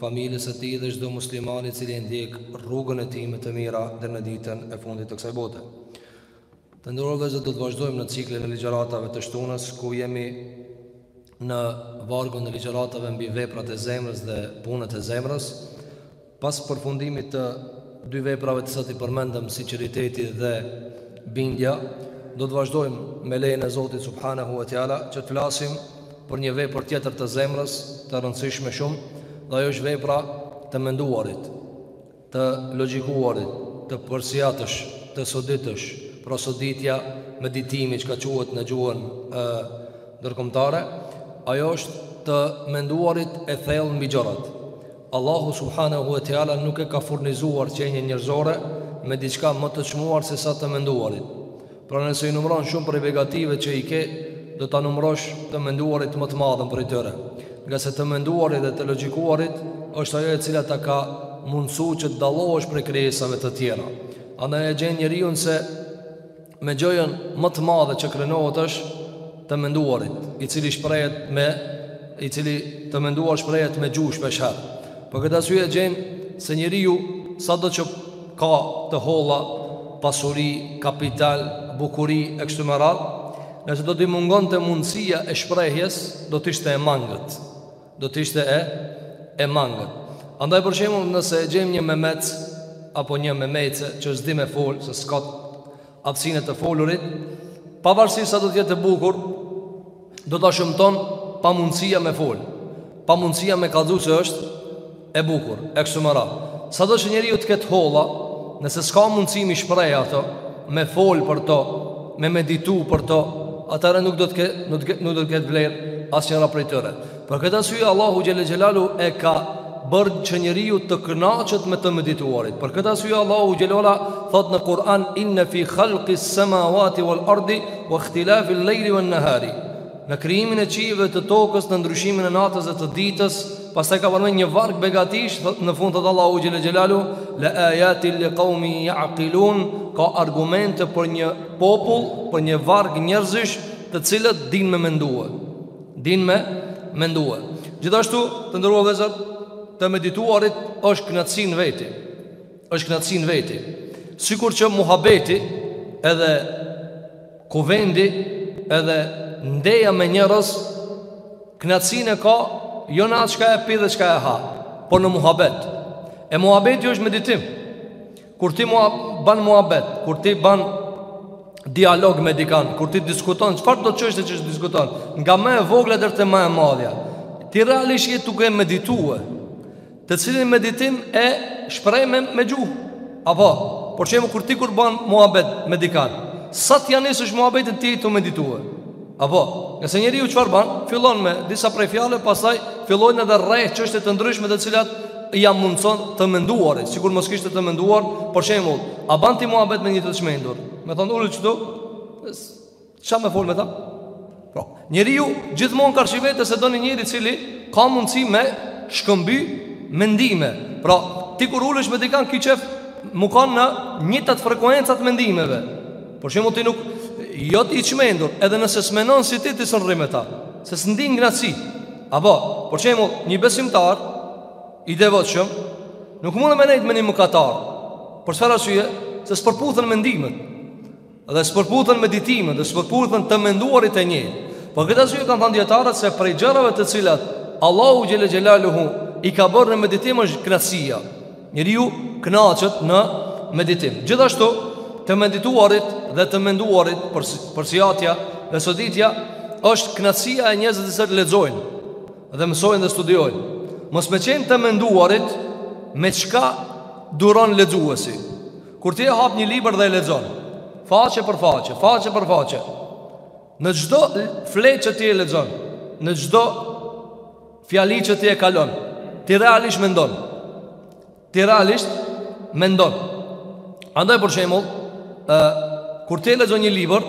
familjes së tij dhe çdo muslimani i cili e ndjek rrugën e tij me të mira deri në ditën e fundit të kësaj bote. Të nderuar vëllezër, do të vazhdojmë në ciklin e ligjëratave të shtunës ku jemi në vargun e ligjëratave mbi veprat e zemrës dhe punët e zemrës. Pas përfundimit të dy veprave të cilat i përmendëm, sinqeriteti dhe bindja, do të vazhdojmë me lejen e Zotit subhanahu wa taala që të flasim për një vepër tjetër të zemrës të rëndësishme shumë dhe ajo është vepra e të menduarit, të logjikuarit, të përsiatësh, të soditësh, pra soditja, meditimi çka quhet në gjuhën ndërkombëtare, ajo është të menduarit e thellë mbi gjërat. Allahu subhanehu ve teala nuk e ka furnizuar qenien njerëzore me diçka më të çmuar se sa të menduarit. Pra nëse i numëron shumë prej begative që i ke, do ta numërosh të menduarit më të madhen prej tyre. Ngase të menduarit dhe të logjikuarit është ajo e cila ta ka mundësu që të dallohesh prej krijesave të tjera. Andaj e gjen njeriun se Me gjënë më të madhe që krenohet është të menduarit, i cili shprehet me i cili të menduar shprehet me gjuhë shpesh herë. Për këtë arsye gjejmë se njeriu sado që ka të holla, pasuri, kapital, bukuri e kështu me radhë, nëse do t'i mungonte mundësia e shprehjes, do të ishte e mangët. do të ishte e e mangët. Andaj për shembull nëse e gjejmë një memec apo një memece që s'di me fol, se s'ka aftësinë e të folurit, pavarësisht sa do të jetë e bukur, do ta shëmton pamundësia me fol, pamundësia me kallzu se është E bukur, e kështu me radhë. Sado që njeriu të ketë holla, nëse s'ka mundësi m'i shpreh ato, me fol për to, me meditu për to, atëherë nuk do të ketë, nuk do të ketë vlerë asnjëra prej tyre. Për këtë arsye Allahu xhelle xhelalu e ka bërë që njeriu të kënaqet me të medituarit. Për këtë arsye Allahu xhelalu thot në Kur'an inna fi khalqis samawati wal ardi wa ikhtilafil layli wan nahari. Në krijimin e qiejve e të tokës, në ndryshimin e natës dhe të ditës, Pastaj ka përmend një varg begatish, në fund thot Allahu xhelle xhelalu la ayatin liqawmin yaqilun, ka argumente për një popull, për një varg njerëzish, të cilët dinë me mendue. Dinë me mendue. Gjithashtu, të nderuar vëllezër, të medituarit është knaqësi n'veti. është knaqësi n'veti. Sikur që muhabeti edhe Kuvendi edhe ndeja me njerëz knaqësinë e ka Jo në atë çka e pi dhe çka e ha Por në muhabet E muhabeti është meditim Kur ti mua ban muhabet Kur ti ban dialog me dikan Kur ti diskuton Çfarëdo çështje që e diskuton Nga ma e vogla deri te ma e madhja Ti realisht je tuke meditue Të cilin meditim e shpreh me me gjuhë. Apo, për shembull kur ti kur ban muhabet me dikan, sa t'ia nisësh muhabetin ti tu meditue. Apo, nëse njeriu çfarë ban, fillon me disa prej fjalëve, pastaj fillojnë edhe rreh çështje të ndryshme të cilat ia mundëson të menduarit, sikur mos kishte të menduar, për shembull, a ban ti muhabet me një të çmendur? Me thonë ulu çdo Ça me folë me ta? Pra, njeriu gjithmonë karshi vetes e do një njeri i cili ka mundësi me shkëmby mendime. Pra, ti kur ulesh me dikan ki qejf m'u kanë në të njëjtat frekuenca të mendimeve. Për shembull ti nuk, jo ti i çmendur, edhe nëse s'menon si ti ti s'un rri me ta. Se s'ndin knaqsi. Apo, për shembull një besimtar, i devotshëm, nuk mundet me nejtë me një mëkatar. Për çfarë arsye, se s'përputhen mendimet. Dhe s'përputhen meditimet, dhe s'përputhen të menduarit e një. Për këtë arsye kanë thënë dijetarët se prej gjërave të cilat Allahu xhelle xhelaluhu i ka bërë në meditim është kënaqësia. Njeriu kënaqet në meditim. Gjithashtu, të medituarit dhe të menduarit për përsiatja dhe soditja është kënaqësia e njerëzve të cilët lexojnë dhe mësojnë dhe studiojnë. Mos me qenë të menduarit me çka duron lexuesi. Kur ti e hap një libër dhe e lexon, faqe për faqe, faqe për faqe, në çdo fletë që ti e lexon, në çdo fjali që ti e kalon, ti realisht mendon. Ti realisht mendon. Andaj për shembull, ë kur ti e lexon një libër,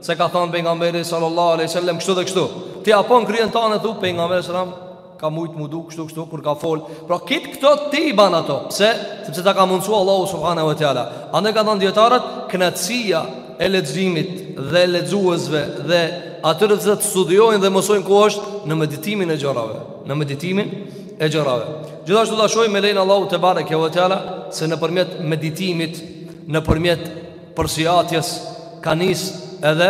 Se ka thënë pejgamberi sallallahu alaihi wasallam kështu dhe kështu. Ti apo në kryen tane thu pejgamberi sallam ka mujt m'u duk kështu kështu kur ka fol. Pra krejt këto ti i ban ato. Pse? Sepse ta ka mundësu Allahu subhanahu wa taala. Andaj kanë thanë dijetarët, kënaqësia e leximit dhe lexuesve dhe atyre që studiojnë dhe mësojnë ku është në meditimin e gjërave, në meditimin e gjërave. Gjithashtu ta shohim me lejen e Allahut tebareke ve teala se nëpërmjet meditimit, nëpërmjet përsiatjes ka nisë edhe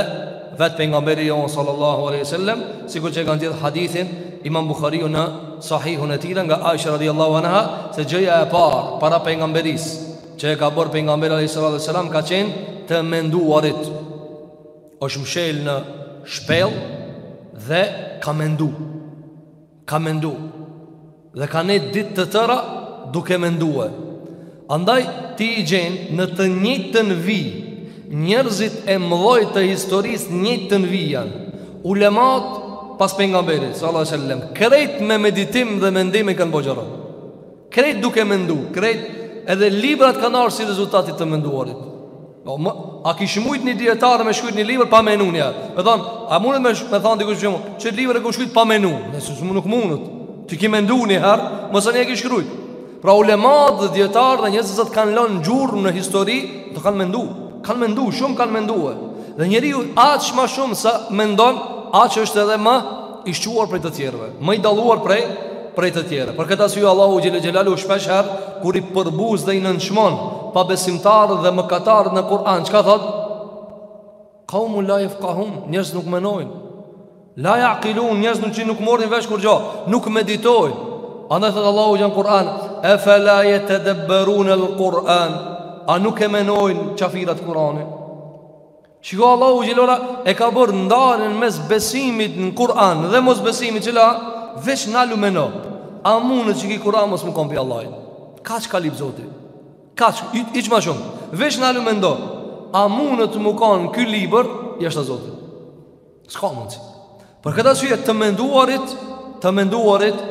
vetë pejgamberi jonë sallallahu alaihi wasallam, sikur që ka nxjerrë hadithin Imam Buhariu në Sahihun e tij nga Aisha radhiyallahu anha se gjëja e parë para pejgamberisë që e ka bërë pejgamberi alaihi salatu wasallam ka qenë të menduarit. Është mshel në shpellë dhe ka mendu. Ka mendu Dhe ka nejt ditë të tëra duke mendue Andaj ti i gjen në të njëjtën vijë Njerëzit e mëdhoj të historisë njëjtën vijë janë Ulemat pas pengamberit Salah Sallem Krejt me meditim dhe mendim e kanë bo gjëra Krejt duke mendu Krejt edhe librat kanë ardhë si rezultat i të menduarit Po më, a kish mujt një dijetar me shkruajt një libër pa menu një herë? Me thon, a mundet me më thon dikush unë qet libër e kom shkruajt pa menu? Ne s'u nuk mundet. Ti ke mendu një herë, masanej e ki shkruajt. Pra ulemat dhe dijetarët dhe njerëzit që kanë lënë gjurmë në histori, do kanë mendu. Kanë mendu, shumë kanë menduar. Dhe njeriu aq më shumë sa mendon, aq është edhe më i shquar prej të tjerëve, më i dalluar prej prej të tjerëve. Për këtë arsye Allahu xhele xhelaluhu shpeshherë kur i përbuz dhe i nënçmon pabesimtarët dhe mëkatarët në Kur'an, çka thotë? Qaumun la yafqahun, njerëz që nuk mendojnë. La yaqilun, njerëz që nuk morrin vesh kurgjo, nuk meditojnë. Andaj thotë Allahu xhel në Kur'an, efela yatadabbarun al-Qur'an. A nuk e mendojnë qafirat Kur'anin? Shiko Allahu xhele xhelaluhu e ka bërë ndarjen mes besimit në Kur'an dhe mosbesimit që la Veç nalu meno A munet qiky Kur'an mos me kon pi Allahit Kaq ka lyp zoti Kaq hiç ma shumë Veç nalu mendo A mundet me kanë ky libër Jashta zotit S'ka mundësi Për këtë arsye të menduarit Të menduarit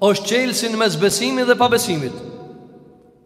është çelësi mes besimit dhe pabesimit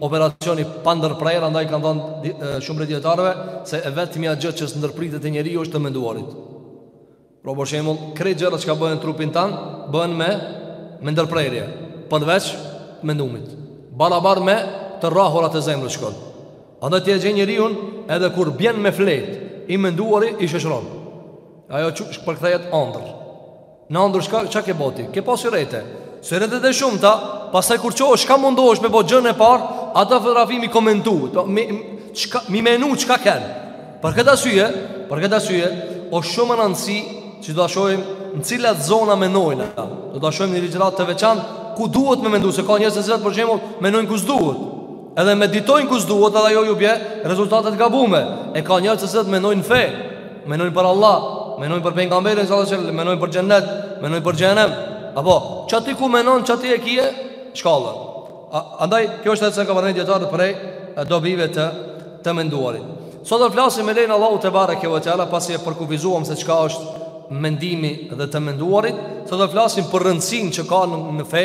operacion i pandërprerë, andaj kanë thënë shumë prej dijetarëve se e vetmja gjë që s'ndërpritet te njeriu është të menduarit. Pra për shembull, krejt gjërat çka bëhen në trupin tonë, bëhen me me ndërprerje, përveç mendumit. Barabar me të rrahurat e zemrës shkon. Andaj ti e gjen njeriun edhe kur bjen me flejt, i menduari i shoqëron. Ajo që përkthehet ëndërr. Në andërr çka çka ke bo ti Ke pa syrete Syrete të shumta Pastaj kur çohesh çka mundohesh me bo gjënë e parë Ata fotografi m'i komentu to, m'i, çka, m'i menu çka kanë Për këtë arsye Për këtë arsye Osht shumë me rëndësi Se do ta shohim në cilat zona menojnë Do ta shohim në ligjëratë të veçantë Ku duhet me mendu Se ka njerëz të cilët për shembull Menojnë ku s'duhet Edhe meditojnë ku s'duhet edhe ajo ju bje rezultate të gabume. E ka njerëz të cilët mendojnë fe, mendojnë për Allah, mendojnë për pejgamberin sallallahu alajhi wasallam, mendojnë për xhennet, mendojnë për xhehenem. Apo, qaty ku mendon, qaty e kije shkallën. Andaj kjo është si kanë thënë dijetarët prej dobive të të menduarit. Sot do të flasim me lejen e Allahut tebareke ve teala pasi e përkufizuam se çka është mendimi dhe të menduarit, sot do të flasim për rëndësinë që ka në fe,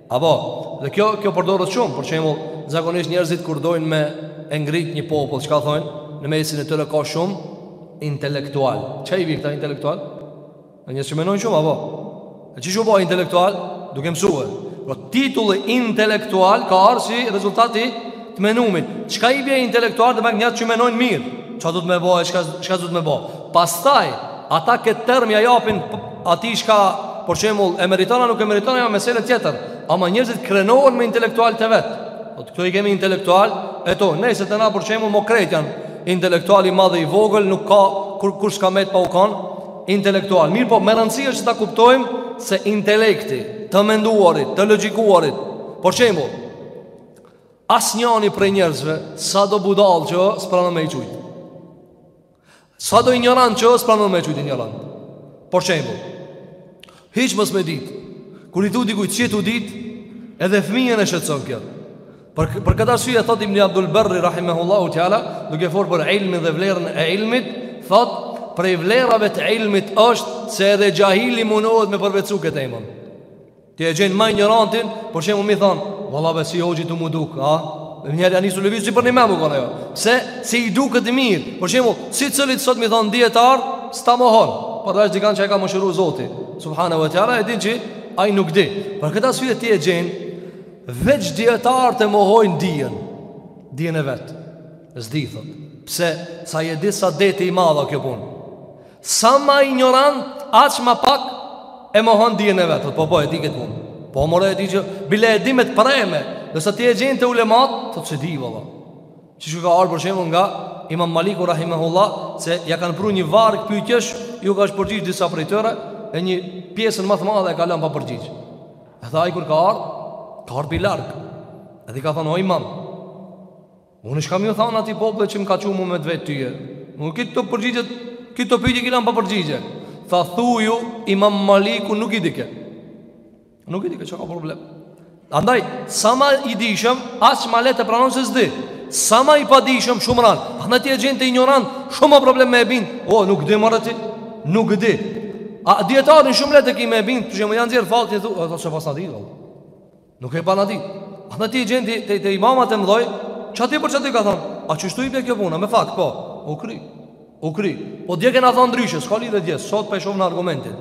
Apo, dhe kjo, kjo përdoret shumë, për shembull, zakonisht njerëzit kur dojnë me e ngrit një popull, çka thonë, në mesin e tyre ka shumë intelektual. Ça i bi kta intelektual? Njerëz që menojnë shumë, apo? E qysh u ba intelektual? Duke mësuar. Po titulli intelektual ka ardh si rezultat i të menumit, çka i bje intelektual, domethënë njerëz që menojnë mirë, çka duhet me bo e çka duhet me bo. Pastaj, ata këtë term ja japin atij çka për shembull e meriton a nuk e meriton ajo mesele tjetër, ama njerëzit krenohen me intelektual të vet. Po këta i kemi intelektual, e to, nëse te na për shembull mo krejt janë intelektual i madh e i vogël, nuk ka kurkush s'ka met pa u kon intelektual. Mirëpo, me rëndësi është ta kuptojmë se intelekti të menduarit, të logjikuarit, për shembull, Asnjani prej njerëzve sado budall që o s'pranon me e qujt, sado injorant që o s'pranon me e qujt injorant. Për shembull hiç mos me dit, kur i thu dikujt s'je tu dit Edhe fëmijën e shqetëson kjo Për, për këtë arsye thot Ibn Abdul Berri rahimahullahu teala, duke folur për ilmin dhe vlerën e ilmit, thot prej vlerave të ilmit është se edhe xhahili mundohet me përvetësu këtë emër. Ti e gjen ma injorantin, për shembull me i thonë, valla be si hoxhë je tu m'u duk, a? Dhe njeri ja nis me lëviz si për një memu, kone jo. Se, si i duket mirë, për shembull, secilit sot me i thonë dijetar, s'ta mohon. Përveç dikan që e ka mëshiru Zoti, subhanehu ve teala, e din që ai nuk di. Për këtë arsye ti e gjen, veç dijetarët e mohojnë dijen, dijen e vet, s'di, thot. Pse, se e di sa deti i madh o kjo punë. Sa ma injorant, aq ma pak e mohon dijen e vet. Po po e di këtë punë. Po more e di që bile e di me të preme, ndërsa ti e gjen te ulemat, thotë s'e di valla. Siç ka ardh për shembull nga Imam Maliku Rahimehullah, se ja kanë pru një varg pyetjesh, ju ka është përgjigj disa prej tyre, e një pjesën më të madhe e ka lon pa përgjigje. Edhe ai kur ka ardh, ka ardh prej larg. Edhe i ka thonë, o imam, Unë çka me ju thanë atij populli që më ka çu me dvet tyje. Unë kitë të përgjigjet, kitë të pyetje ki lanë pa përgjigje. Tha thuju, imam Maliku nuk i dike. Nuk i dike, s'ka problem. Andaj, sa ma i dishëm, aq ma lehtë e pranon se s'di. Sa ma i padishëm, shumë randë. Andaj ti e gjen te injoranti, shumë ma problem me e bind. O, nuk di more ti, nuk di. A dijetarin shumë lehtë e ki me e bind, veç me ja nxirr faktin, thu, e tha s'e pasna Nuk e pasna dit. Andaj ti e gjen te, te imamat e mdhoj, qaty për qaty ka thon. A qështu o kjo puna? Me fakt po. U kry. U kry. Po dje kena thon ndryshe, s'ka lidhje dje. Sot po e shoh argumentin.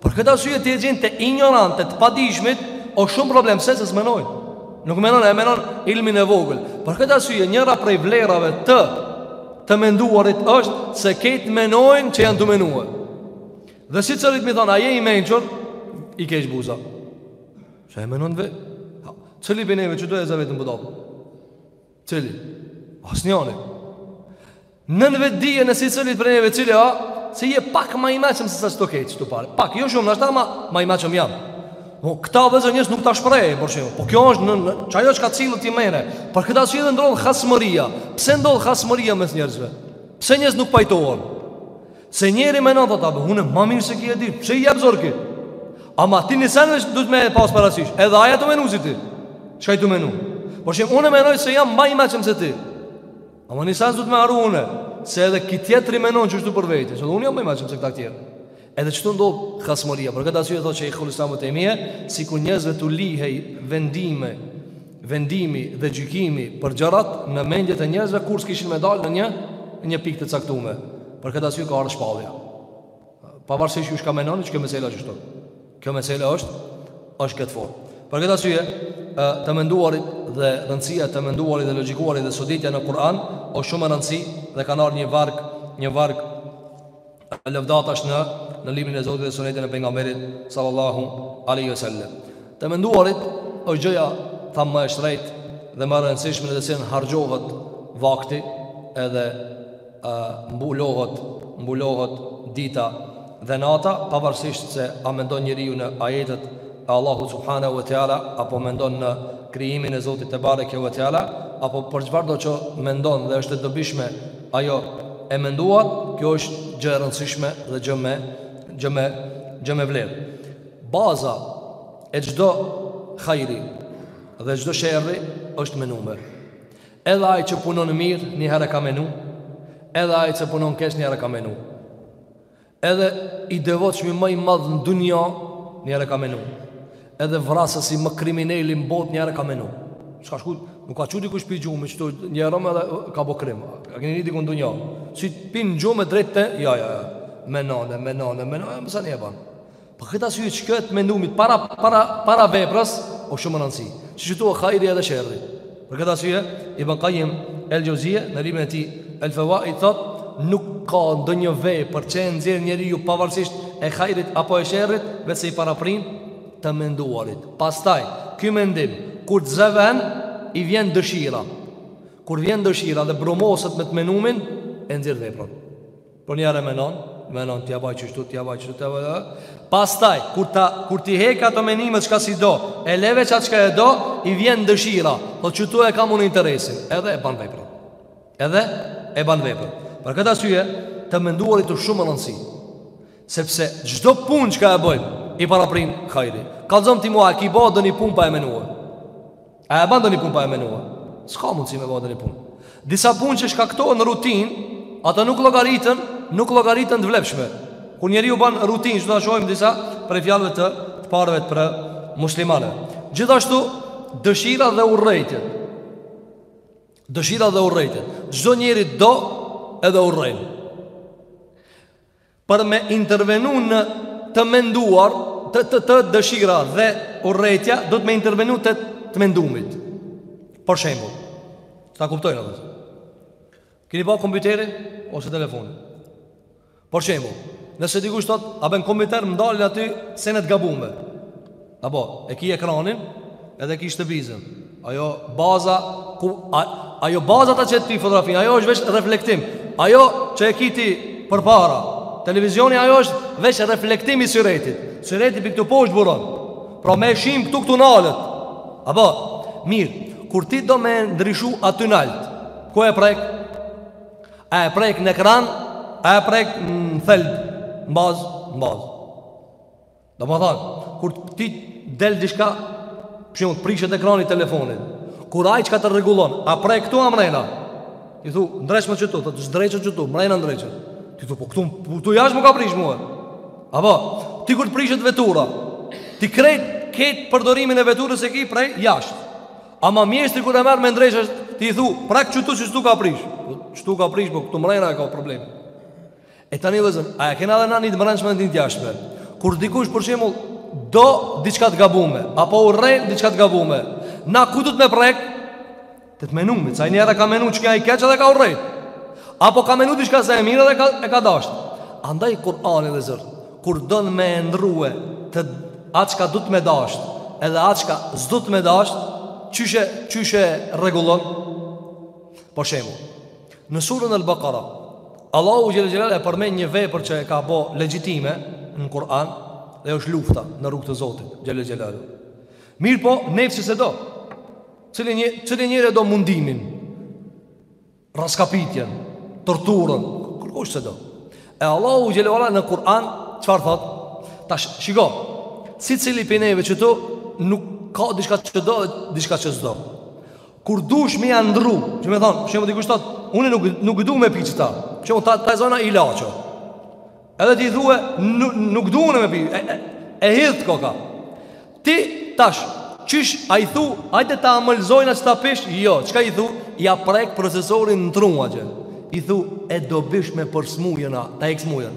Për këtë arsye ti e gjen te injorantët, te padijshmit, o shumë problem se se s'menojnë. Nuk menon, e menon ilmin e vogël. Për këtë arsye njëra prej vlerave të të menduarit është se krejt menojnë që janë tu menuar. Dhe secilit me i thonë, a je i mençur, i kesh buza. Që e menon edhe Cili prej neve që do e zë veten budall Cili Asnjani Nën vetëdije ne secili prej neve cili a Se je pak ma i meçëm se sa që të kejtë që të pare Pak, jo shumë, nështë ta ma, ma i meçëm jam Po, këta dhe zë njës nuk ta shpreh, për shumë Po kjo është në, në që ajo çka cili tu menu Për këta edhe ndodh hasmëria Pse ndodh hasmëria mes njerëzve Pse njerëz nuk pajtohen Se njeri menon thot abe unë ma mirë se ky e di, pse i jap zor ky? Ama ti ni send duhet me e pas parasysh, edhe aj o tu menu si ti. Çka o tu menu? Por që unë menoj se jam ma i meçëm se ti. Ama ni send s'duhet me harru unë, se edhe ky tjetri menon qashtu për vete, se unë jam ma i meçëm se këta tjerë. Edhe qashtu ndodh hasmëria, për këtë arsye thotë Shejhul Islam Ibn Tejmije, sikur njerëzve t'u lihej vendime vendimi dhe gjykimi për gjërat në mendjet e njerëzve kurrë s'kishin me dalë në një në një pikë të caktume. Për këtë arsye ka ardh shpallja. Pavarësisht kush çka menon që kjo mesele është kështu. Kjo mesele është është këtë formë. Për këtë arsye, të menduarit dhe rëndësia të menduarit dhe logjikuarit dhe soditja në Kur'an është shumë e rëndësishme dhe kanë ardhur një varg, një varg Lëvdatash në në librin e Zotit dhe sunetin e pejgamberit sallallahu alaihi wasallam. Të menduarit është gjëja thamë më e shtrenjtë dhe më e rëndësishme në të cilën harxhohet vakti edhe e, mbulohet mbulohet dita dhe nata pavarësisht se a mendon njeriu në ajetet e Allahut subhanahu wa taala apo mendon në krijimin e Zotit tebareke wa taala apo për çfarëdo që mendon dhe është e dobishme Ajo e menduar kjo është gjë e rëndësishme dhe gjë me gjë me gjë me vlerë. Baza e çdo hajri dhe çdo sherri është menimi. Edhe ai që punon mirë një herë ka menu, edhe ai që punon keq një herë ka menu. Edhe i devotshmi më i madh në dunja një herë ka menu. Edhe vrasësi ma krimineli në botë një herë ka menu. S'ka shku, nuk ka çu dikush pi gjumi, çu një herë edhe ka bo krim. A keni ni dikun n'dunja. Si pi gjumi drejt te, jo jo jo. Menon e, menon e, menon e, masanej e ban. Për këtë arsye që të mendumit para para para veprës o shumë rëndësi. Siç u tha hajri edhe sherri. Për këtë arsye Ibn Kajim el-Xheuzije në librin e tij El-Feuaid thot nuk ka ndonjë vepër që e nxjerr njeriu pavarësisht e hajrit apo e sherrit, veçse i paraprin të menduarit. Pastaj, ky mendim kur të zë ven i vjen dëshira. Kur vjen dëshira dhe brumoset me të mendumin e nxjerr veprën. Po njëre e menon, menon t'ja baj qështu, t'ja baj qështu, t'ja baj qështu, pastaj, kur, ta, kur t'i hek ato menimet çka s'i do, e le veç çka e do, i vjen dëshira, po qëtu e kam unë interesin, edhe e ban vepër. Edhe e ban vepër. Për këtë arsye, të menduarit shumë me rëndsi, sepse çdo punë çka e bëjmë, i paraprin kjo. Kallzom ti mua, ki bo donjë punë pa e menuar. A e bën ndonjë punë pa e menuar? S'ka mundësi me bo donjë punë. Disa punë që shkaktohen në rutinë, ato nuk llogariten, nuk llogariten të vlefshme. Kur njeriu ban rutinë, siç do ta shohim disa prej fjalëve të, të parëve të prej muslimanëve. Gjithashtu, dëshira dhe urrejtja. Dëshira dhe urrejtja. Çdo njeri do edhe urren. Por me intervenu në të menduar Te te te dëshira dhe urrejtja Duhet me intervenu te të mendumit Për shembull Ta kuptojmë vllezër Kini pa kompjuterin ose telefonin Për shembull Nëse dikush thotë a be n'kompjuter Më dalin aty senet gabume A po, e ki ekranin edhe ki shtëpizën. Ajo baza, ku, a, ajo baza ta qet ti fotografinë, ajo është veç reflektim. Ajo që e ki ti përpara, televizioni ajo është veç reflektim i syretit. Syreti prej këtu poshtë buron. Pra na e shim këtu këtu nalët. A po, mirë, kur ti do me ndryshu aty nalët, ku e prek? A e prek në ekran, a e prek në thelb, në bazë, në bazë. Domethënë, kur ti del diçka, për shembull të prishet ekrani i telefonit, kur ai çka të rregullon, a prek këtu a mrejna, ti thu, ndreqma qëtu, thotë, s'ndreqet qëtu, mrejna ndreqet, ti thu, po këtu, po këtu jasht m'u ka prish mue, a po, ti kur të prishet vetura, ti krejt, krejt përdorimin e veturës e ki prej jasht, ama mjeshtri kur e merr me ndreq, ti thu, prek këtu që t'u ka prish, që t'u ka prish, po këtu mrejna e ka problemin, E tani vllezër, a e kena edhe na një të mbrenshme dhe një të jashtme Kur dikush për shembull do diçka të gabume Apo u rrejnë diçka të gabume Na ku duhet me prek Te të menumit, se ai njeri e ka menu që ky i keq edhe e ka urrejt Apo ka menu diçka se e mirë edhe ka, e ka dasht Andaj Kur'ani vllezër Kur don me e ndrrue te ajo çka duhet me dasht Edhe ajo çka s'duhet me dasht Qysh e, qysh e rregullon Për shembull Në surën Al-Baqara, Allahu xhel xhelal e përmend një vepër që e ka bë legjitime në Kur'an, dhe është lufta në rrugë të Zotit xhel xhelal. Mirëpo, nefsi s'e do. Cili nje, cili njeri e do mundimin? Rraskapitjen, torturën, kurkush s'e do. E Allahu xhel xhelal në Kur'an çfarë thotë? Tash shiko, secili prej neve qëtu nuk ka diçka që do, diçka që s'do. Kur dush me ja ndru domethonë, shembull dikush thotë Unë nuk, nuk du me pi qeta shembull ta, ta zona ilaç Edhe ti i thue, nuk, nuk du me pi E, e, e hidhët koka Ti tash, qysh a i thu Hajde ta amëlsojna që ta pish Jo, çka i thu Ja prek procesorin në tru që I thu, e dobishme për smujën a Ta hek smujën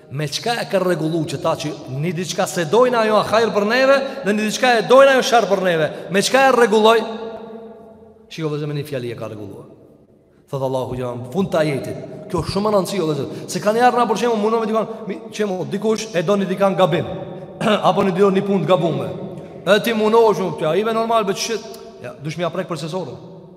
Me çka e ka rregullu qeta që një diçka s'e dojna ajo a hajr për neve Dhe një diçka e dojna ajo sherr për neve Me çka e rregulloi Shiko vëllezër me një fjali e ka rregullua Thotë Allahu jalem Fund të ajetit Kjo shumë me rëndësi vëllezër Se kanjëherë na për shembull Munona dikan Shembull dikush e do një dikan gabim Apo një dikan një pun të gabume E ti munohesh shumë Të ajive normal Bë që shit Ja dush me ja prek procesorin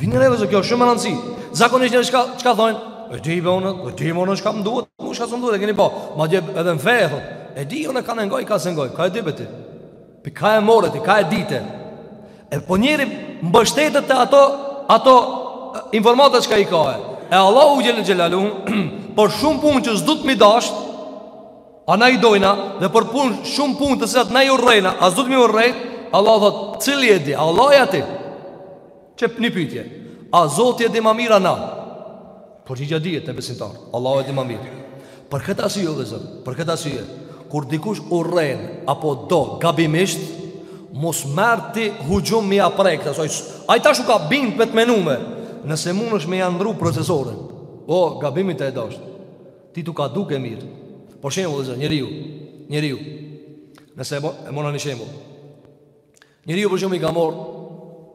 Vini re vëllezër kjo është shumë me rëndësi. Zakonisht njerëzit çka çka thonë? E di be unë, e di unë çka më duhet, unë çka s'm duhet, e keni pa. Madje edhe në fe e thotë. E di unë kan e ngoj, kan s'e ngoj. Ka e di be ti. Pi ka e more ti, ka e ditë. E po njëri mbështetet te ato ato informata çka i ka. E Allahu xhele xhelaluhu për shumë punë që s'dut mi dasht, a na i dojna dhe për punë shumë punë të cilat na i urrejna, a s'dut mi urrejt. Allah thotë, cili e di? Allahu a ti. Qe një pyetje, a Zoti e di ma mirë a na? Përgjigja dihet te besimtar, Allahu e di ma mirë. Për këtë arsye o vëllezër, për këtë arsye, kur dikush urren apo do gabimisht, mos merr ti huxhum me ia prek, asoj. Ai tash u ka bind me të menume. Nëse mundesh me ia ndru procesorin. Po gabimisht e dosh. Ti tu ka duke mirë. Për shembull vëllezër, njeriu, njeriu. Nëse e, e mona një shembull. Njeriu për shembull i ka marr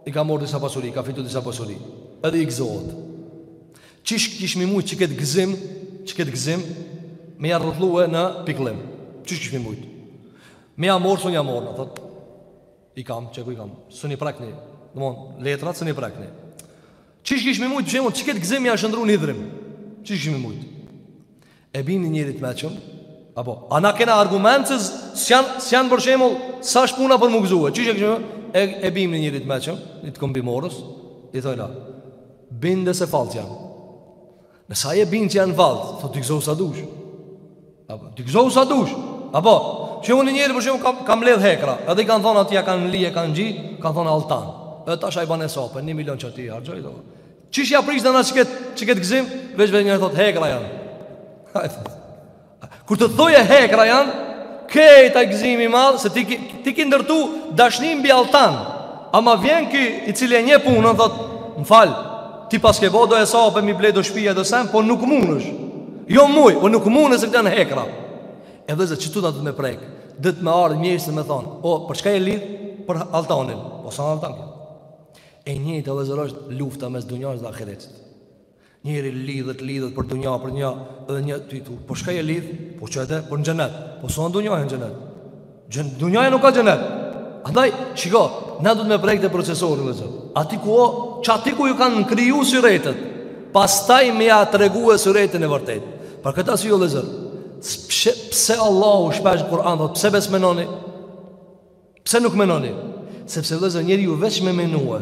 i ka marr disa pasuri, i ka fitu disa pasuri, edhe i gëzohet. Çish kish me mujt çiket gëzim, çiket gëzim me ja rrotllue në pikëllim. Çish kish me mujt. Me ja marr sun ja marrna, thot. I kam, qe ku i kam. Sun i prakni. Domthon letrat sun i prakni. Çish kish me mujt për shembull çiket gëzim me ja shndru n'hidhrim. Çish kish me mujt. E bim ni njeri t'meçëm Apo A na kena argument se s'jan s'jan për shembull s'ashtë puna për m'u gëzue. Çish kish me mujt? E e bim ni njeri t'meçëm, një të këmbimores, i thojna. Binde se fallc janë. Nëse e bind që janë fallc, thot ti gëzohu sa dush. Apo ti gëzohu sa dush. Apo një njeri për shembull ka, ka mledh hekra, edhe i kanë thonë ati ja kanë ly e kanë ngjy, kanë thonë altan. Edhe tash ai ban hesape, 1 milion çaty harxhoj do. Çish ja prish dana çket, çket gzim, veç vetë njëri thot hekra janë. Kur të thoje hekra janë, krejt ai gzim i madh se ti ti ke ndërtu dashni mbi altan. Ama vjen ky i cili e njeh punën thot, më fal, ti paske bo do hesape me ble do shpia do sene, po nuk mundesh. Jo muj, po nuk mundesh se janë hekra. Edhe vëllezër çështu dut me prek, dut me ardh njëri edhe me thon, o për çka je lidh për altanin? Po sa altan? E njëjta vëllezër është lufta mes dunjas dhe ahiretit. Njeri lidhet, lidhet për dunja, për dunja edhe i thu ti. Po çka je lidh? Po që edhe për në xhenet. Po s'o në dunja xheneti. Xhen, dunjaja nuk ka xhenet. Andaj, shiko, na duhet me prekë te procesori, vëllezër. Aty ku o, qaty ku ju kanë kriju syretet, pastaj me ja tregu syretin e vërtetë. Për këta arsye, vëllezër, pse, pse Allahu shpesh n'Kur'an, pse, pse s'menoni? Pse nuk menoni? Sepse vëllazër njeriu veç me menue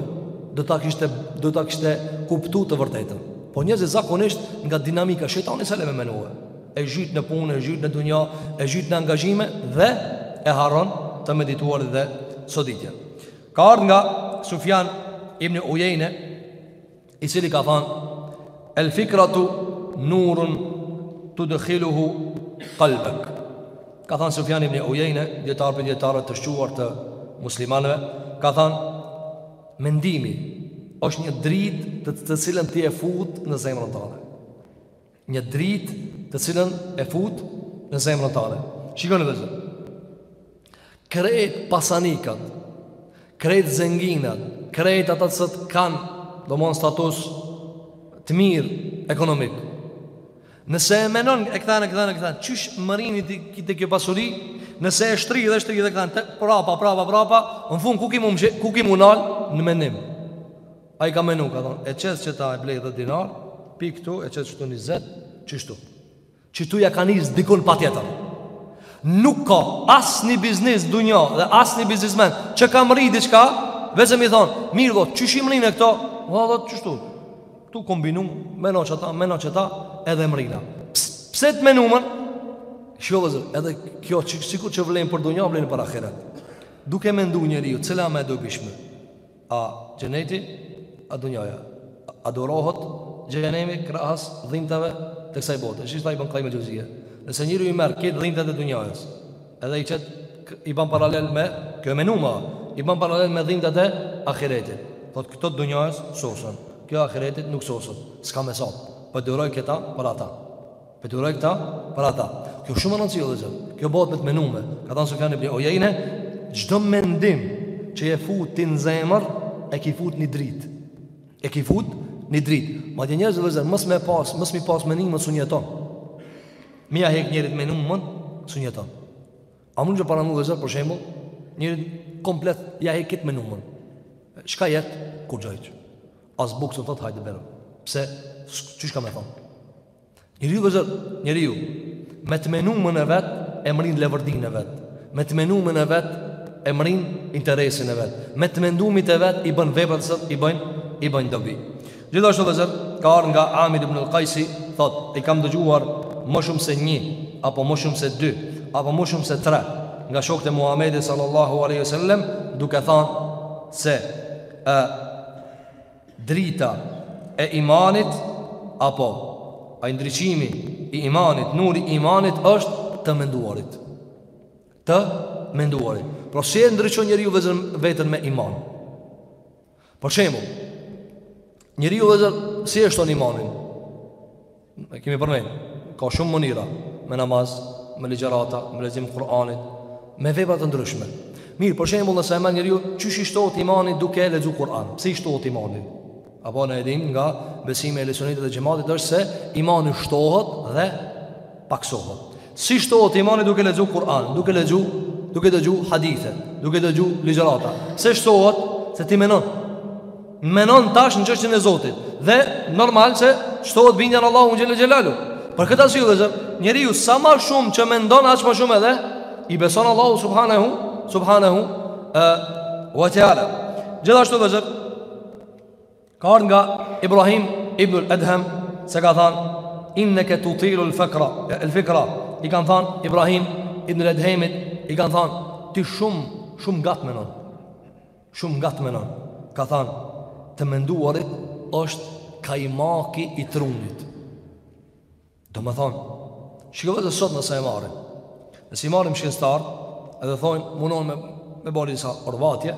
do ta kishte do ta kishte kuptu të vërtetën. Po njerëzit zakonisht nga dinamika shejtani s'e le me menue. E zhyt në punë, e zhyt në dunja, e zhyt në angazhime dhe e harron të medituarit dhe soditja. Ka ardh nga Sufjan ibn Ujejne i cili ka thanë el fikratu nurun tudkhiluhu qalbak ka thanë Sufjan ibn Ujejne dijetar prej dijetarëve të shquar të muslimanëve ka thanë mendimi është një dritë të të cilën ti e fut në zemrën tane Një dritë të cilën e fut në zemrën tane. Shikoni vëllezër. Krejt pasanikat, krejt zenginat, krejt ata që sot kanë domethonë status të mirë ekonomik. Nëse e menon e kthen, e kthen, e kthen, qysh mërrini te, te kjo pasuri, nëse e shtrydh e shtrydh e kthen prapa, prapa, prapa, në fund ku ki mu, ku ki mu nalë në menim. Ai ka menu, ka thonë, e shes qeta e blej dhjetë dinarë, pi këtu, e shes qëtu njëzet, qështu. Qëtu ja ka nis dikun patjetër. Nuk ka asnjë biznis dunja dhe asnjë biznismen që ka mërri diçka, veç me i thonë, mirë do, qysh i mërrine këto, dhe dhe qështu. Tu kombinu, meno qeta, meno qeta, edhe mërrine. Pse të menumën? Kjo vëllezër, edhe kjo, sikur që vlen për dunja, vlen për ahiret. Duke mendu njeriu, cila ma e dobishme. A xheneti a dunjaja? A durohet xhenemi krahas dhimbtave të kësaj bote? Siç tha Ibn Kajjim el-Xhevzije, nëse njeriu i merr krejt dhimbtet e dunjajës, edhe i qet i bën paralel me, kjo e menuma, i bën paralel me dhimbtet e ahiretit. Thotë këto të dunjajës sosen, kjo e ahiretit nuk soset, s'ka me u sos, po duroj këta për ata. E duroj këta për ata. Kjo shumë e rëndësishme vëllezër. Kjo bëhet me të menume. Ka thënë Sufjan ibn Ujejne, çdo mendim që e fut në zemër, e ke fut një dritë. E ke fut një dritë. Madje njeri vëllezër, mos me pas, mos me pas mendim s'mun jeton. Me ja hek njerit menumën, s'mun jeton. A mund të para mua zot për shembull, njerit komplet ja hek kit menumën. Çka jet? Kurgjo. As bukë sot hajde bero. Pse? Qysh kam me thonë. Njeriu vllezër, njeriu me të menumën e vet e mrin leverdinë e vet. Me të menumën e vet e mrin interesin e vet. Me të mendumit e vet i bën veprat të cilat i bëjnë i bëjnë dobi. Gjithashtu vllezër, ka ardh nga Amir ibn al-Qaisi, thotë, i kam dëgjuar ma shumë se një apo ma shumë se dy apo ma shumë se tre nga shokët e Muhamedit sallallahu alaihi wasallam duke thanë se e, Drita e imanit apo ai ndriçimi i imanit, nuri i imanit është të menduarit. Të menduarit. Pra si e ndriçon njeriu vllezër veten me iman? Për shembull, njeriu vllezër si e shton imanin? E kemi përmend, ka shumë mënyra me namaz, me ligjërata, me lexim Kur'anit, me vepra të ndryshme. Mirë, për shembull, nëse e merr njeriu qysh i shtohet imani duke lexu Kur'an, pse i shtohet imani? Apo na e dimë nga besimi i ehli sunetit dhe xhamatit është se imani shtohet dhe pakësohet. Si shtohet imani duke lexu Kur'an, duke lexu, duke dëgju hadithe, duke dëgju ligjërata. Se shtohet se ti menon. Menon tash në çështjen e Zotit dhe normal se shtohet bindja në Allahun xhele xhelalu. Për këtë arsye vllezër, njeriu sa ma shumë që mendon aq ma shumë edhe i beson Allahu subhanahu subhanahu wa ta'ala. Gjithashtu vllezër, Ka ardhë nga Ibrahim ibn al-Edhem Se ka than Inneke tutilu al-fikra I kan than Ibrahim ibn al-Edhemit I kan than Ti shumë Shumë gatë menon Shumë gatë menon Ka than Të menduarit është kajmaki i trunit Domethanë, shiko vllezër sot nëse e marrim. Nëse i marrim shkencëtarët, edhe thonë, munohen me, me ba disa orvatje,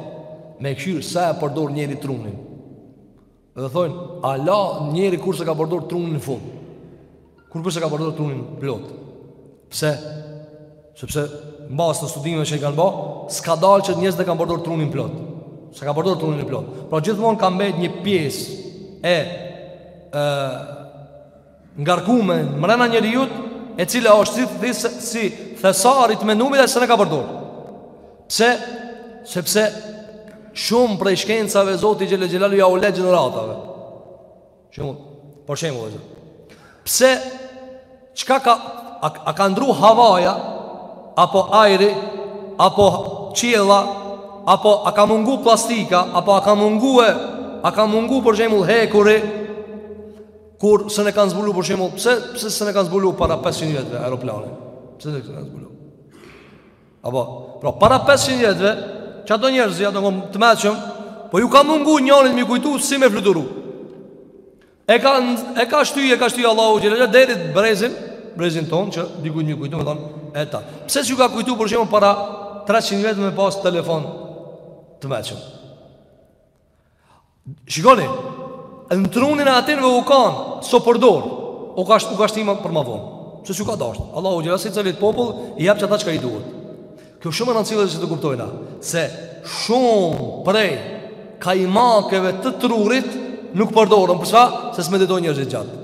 me e kqyr sa e përdor njeri trunin. Edhe thonë, hala njeri kurrë s'e ka përdor trunin në fund. Kurrë kurrë s'e ka përdor trunin plot. Pse? Sepse, në bazë të studimeve që i kanë ba, s'ka dalë që njerëzit e kanë përdor trunin plot. S'e ka përdor trunin plot. Pra gjithmonë ka mbet një pjesë e... e ngarkume mrena njeriut e cila është si thes si thesar i t'menumit e s'e ka përdor pse sepse shumë prej shkencave zoti xhele xhelalu jau le gjeneratave shumë për shembull pse çka ka a, a ka ndru havaja apo ajri apo qiella apo a ka mungu plastika apo a ka mungu e a ka mungu për shembull hekuri Kur se ne kanë zbulu për shembull, pse, pse se ne kanë zbulu para 500 vjetëve aeroplanin? Pse se ne kanë zbulu? Apo, pra, para 500 vjetëve, që ata njerëz janë kon të meçëm, po ju ka mungu njanit mi kujtu si me fluturu. E ka, e ka shty, e ka shty Allahu xhele, deri në brezin, brezin ton, që dikujt mi kujtu, me thonë, e ta. Pse s'ju ka kujtu për shembull para 300 vjetëve me pas telefon të meçëm? Shikoni, në trunin e atynve u kanë, s'o përdor, u ka, u ka shty ma për ma vonë. Se shtu ka dashtë, Allahu xhele, secilit popull, i jep qata çka i duhet. Kjo shumë me randësi vllezër që të kuptojna, se shumë prej kajmakeve të trurit nuk përdoren, pse? Se s'meditojnë njerëzit gjatë.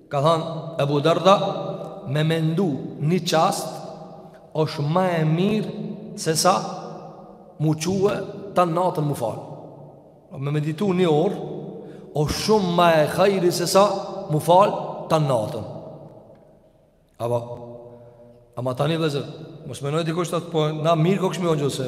Ka thanë Ebu Darda, Me mendu një çast është ma e mirë sesa mu çue tan natën mu fal. Me meditu një orë është shumë ma e hajrit sesa mu fal tan natën. Apo ama tani vllezër, mos mendoj dikush të po na mirë kokshmi o gjose.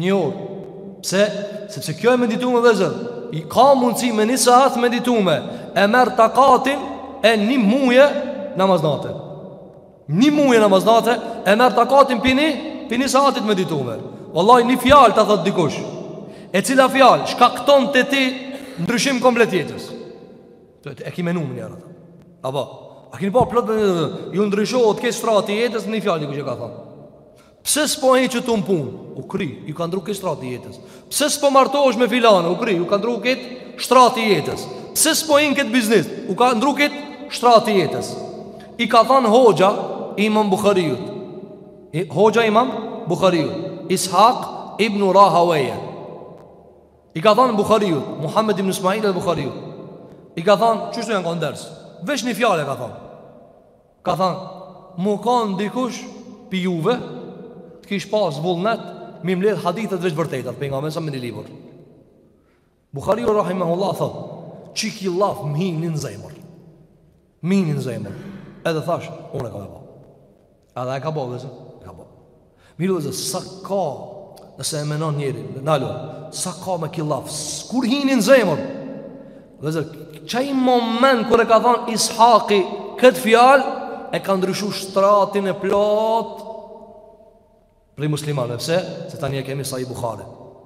Një orë. Pse? Sepse kjo e meditume vllezër. I ka mundësi me një sahat meditume. E merr takatin e një muji namaz nate. Një muji namaz nate e merr takatin për një, për një sahat t'meditume. Vallahi, një fjalë ta thotë dikush. E cila fjalë, shkakton te ti ndryshim komplet t'jetës. E ki menu më njërë. Apo, a kini pa plot dhe një dhe dhe. Ju ndryshohet krejt shtrati i jetës një fjalë dikush e ka thonë. Pse s'po e hiqë tu në punë? U kry, ju ka ndrru krejt shtrati i jetës. Pse s'po martohesh me filanen? U kry, ju ka ndrru krejt shtrati i jetës. Pse s'po hin n'këtë biznes? Ju ka ndrru krejt shtrati i jetës. I ka thanë hoxha i imam Bukhariut. Hoxha i imam Bukhariut. Ishak ibn Rahaweja. I ka thanë Bukhariut. Muhammed ibn Ismail el Bukhariut. I ka thanë, qështu janë kanë n'ders. Veç një fjalë ka thanë. Ka thanë, mu kanë dikush pi juve, të kish pas vullnet, mi mledh hadithet veç t'vërtetat, Pejgamberit me një libër. Bukhariu Rahimahullah thot, qiky llaf më hini në zemër, më hini në zemër, edhe thash, unë e kam me ba. Edhe e ka ba, vllezër, e ka ba. Mirë vllezër, sa ka Nëse e menon njeri, nalo Sa ka me ky llaf Kur hini në zemër Vllezër, qaj moment Kur e ka thonë Ishaki Këtë fjalë E ka ndryshu shtratin e plot Pri muslimanve Pse? Se tani e kemi Sahih Bukhari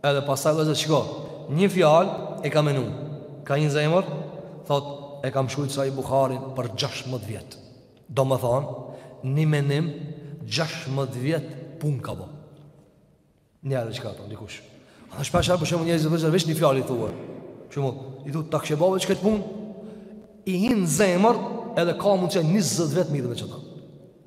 Edhe pastaj vëllezër shiko, një fjalë e ka menu, ka hin n'zemër, thotë, e kam shkrujt Sahih Bukharin për gjashtëmbëdhjetë vjet. Domethënë, një menim gjashtëmbëdhjetë vjet punë ka bo. Njeri veç ka thonë dikush. A është pasha për shembull njerëz vëllezër veç një fjalë i thua. Shumë i thotë ta kishe ba veç kaq punë. I hin n'zemër edhe ka mundësi 20 vjet merret me çata.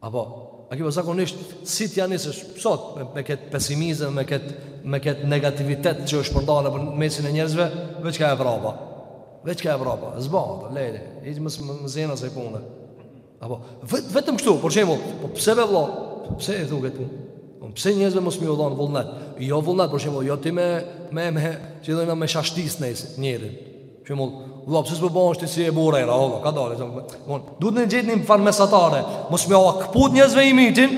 Apo, a ke zakonisht si t'ja nisësh sot me këtë pesimizëm, me këtë me këtë negativitet që është përnda nëpër mesin e njerëzve, veç kah Evropa. Veç kah Evropa. S'ba, lere, hiç mos me zan asni punë. Apo, vet, vetëm kështu, për shembull, po pse be vla, pse e thu kët punë? Po, pse njerëzve mos me u dhanë vullnet? Jo vullnet, për shembull, jo ti me, me, me, që i thojna me shashtis nejse, njerin. Shembull, vëlla pse s'po bëhesh ti si Ebu Hurejra, vëlla, kadalë, s'bon. Duhet me gjet një far mesatare, mos me ua këput njerëzve ymytin.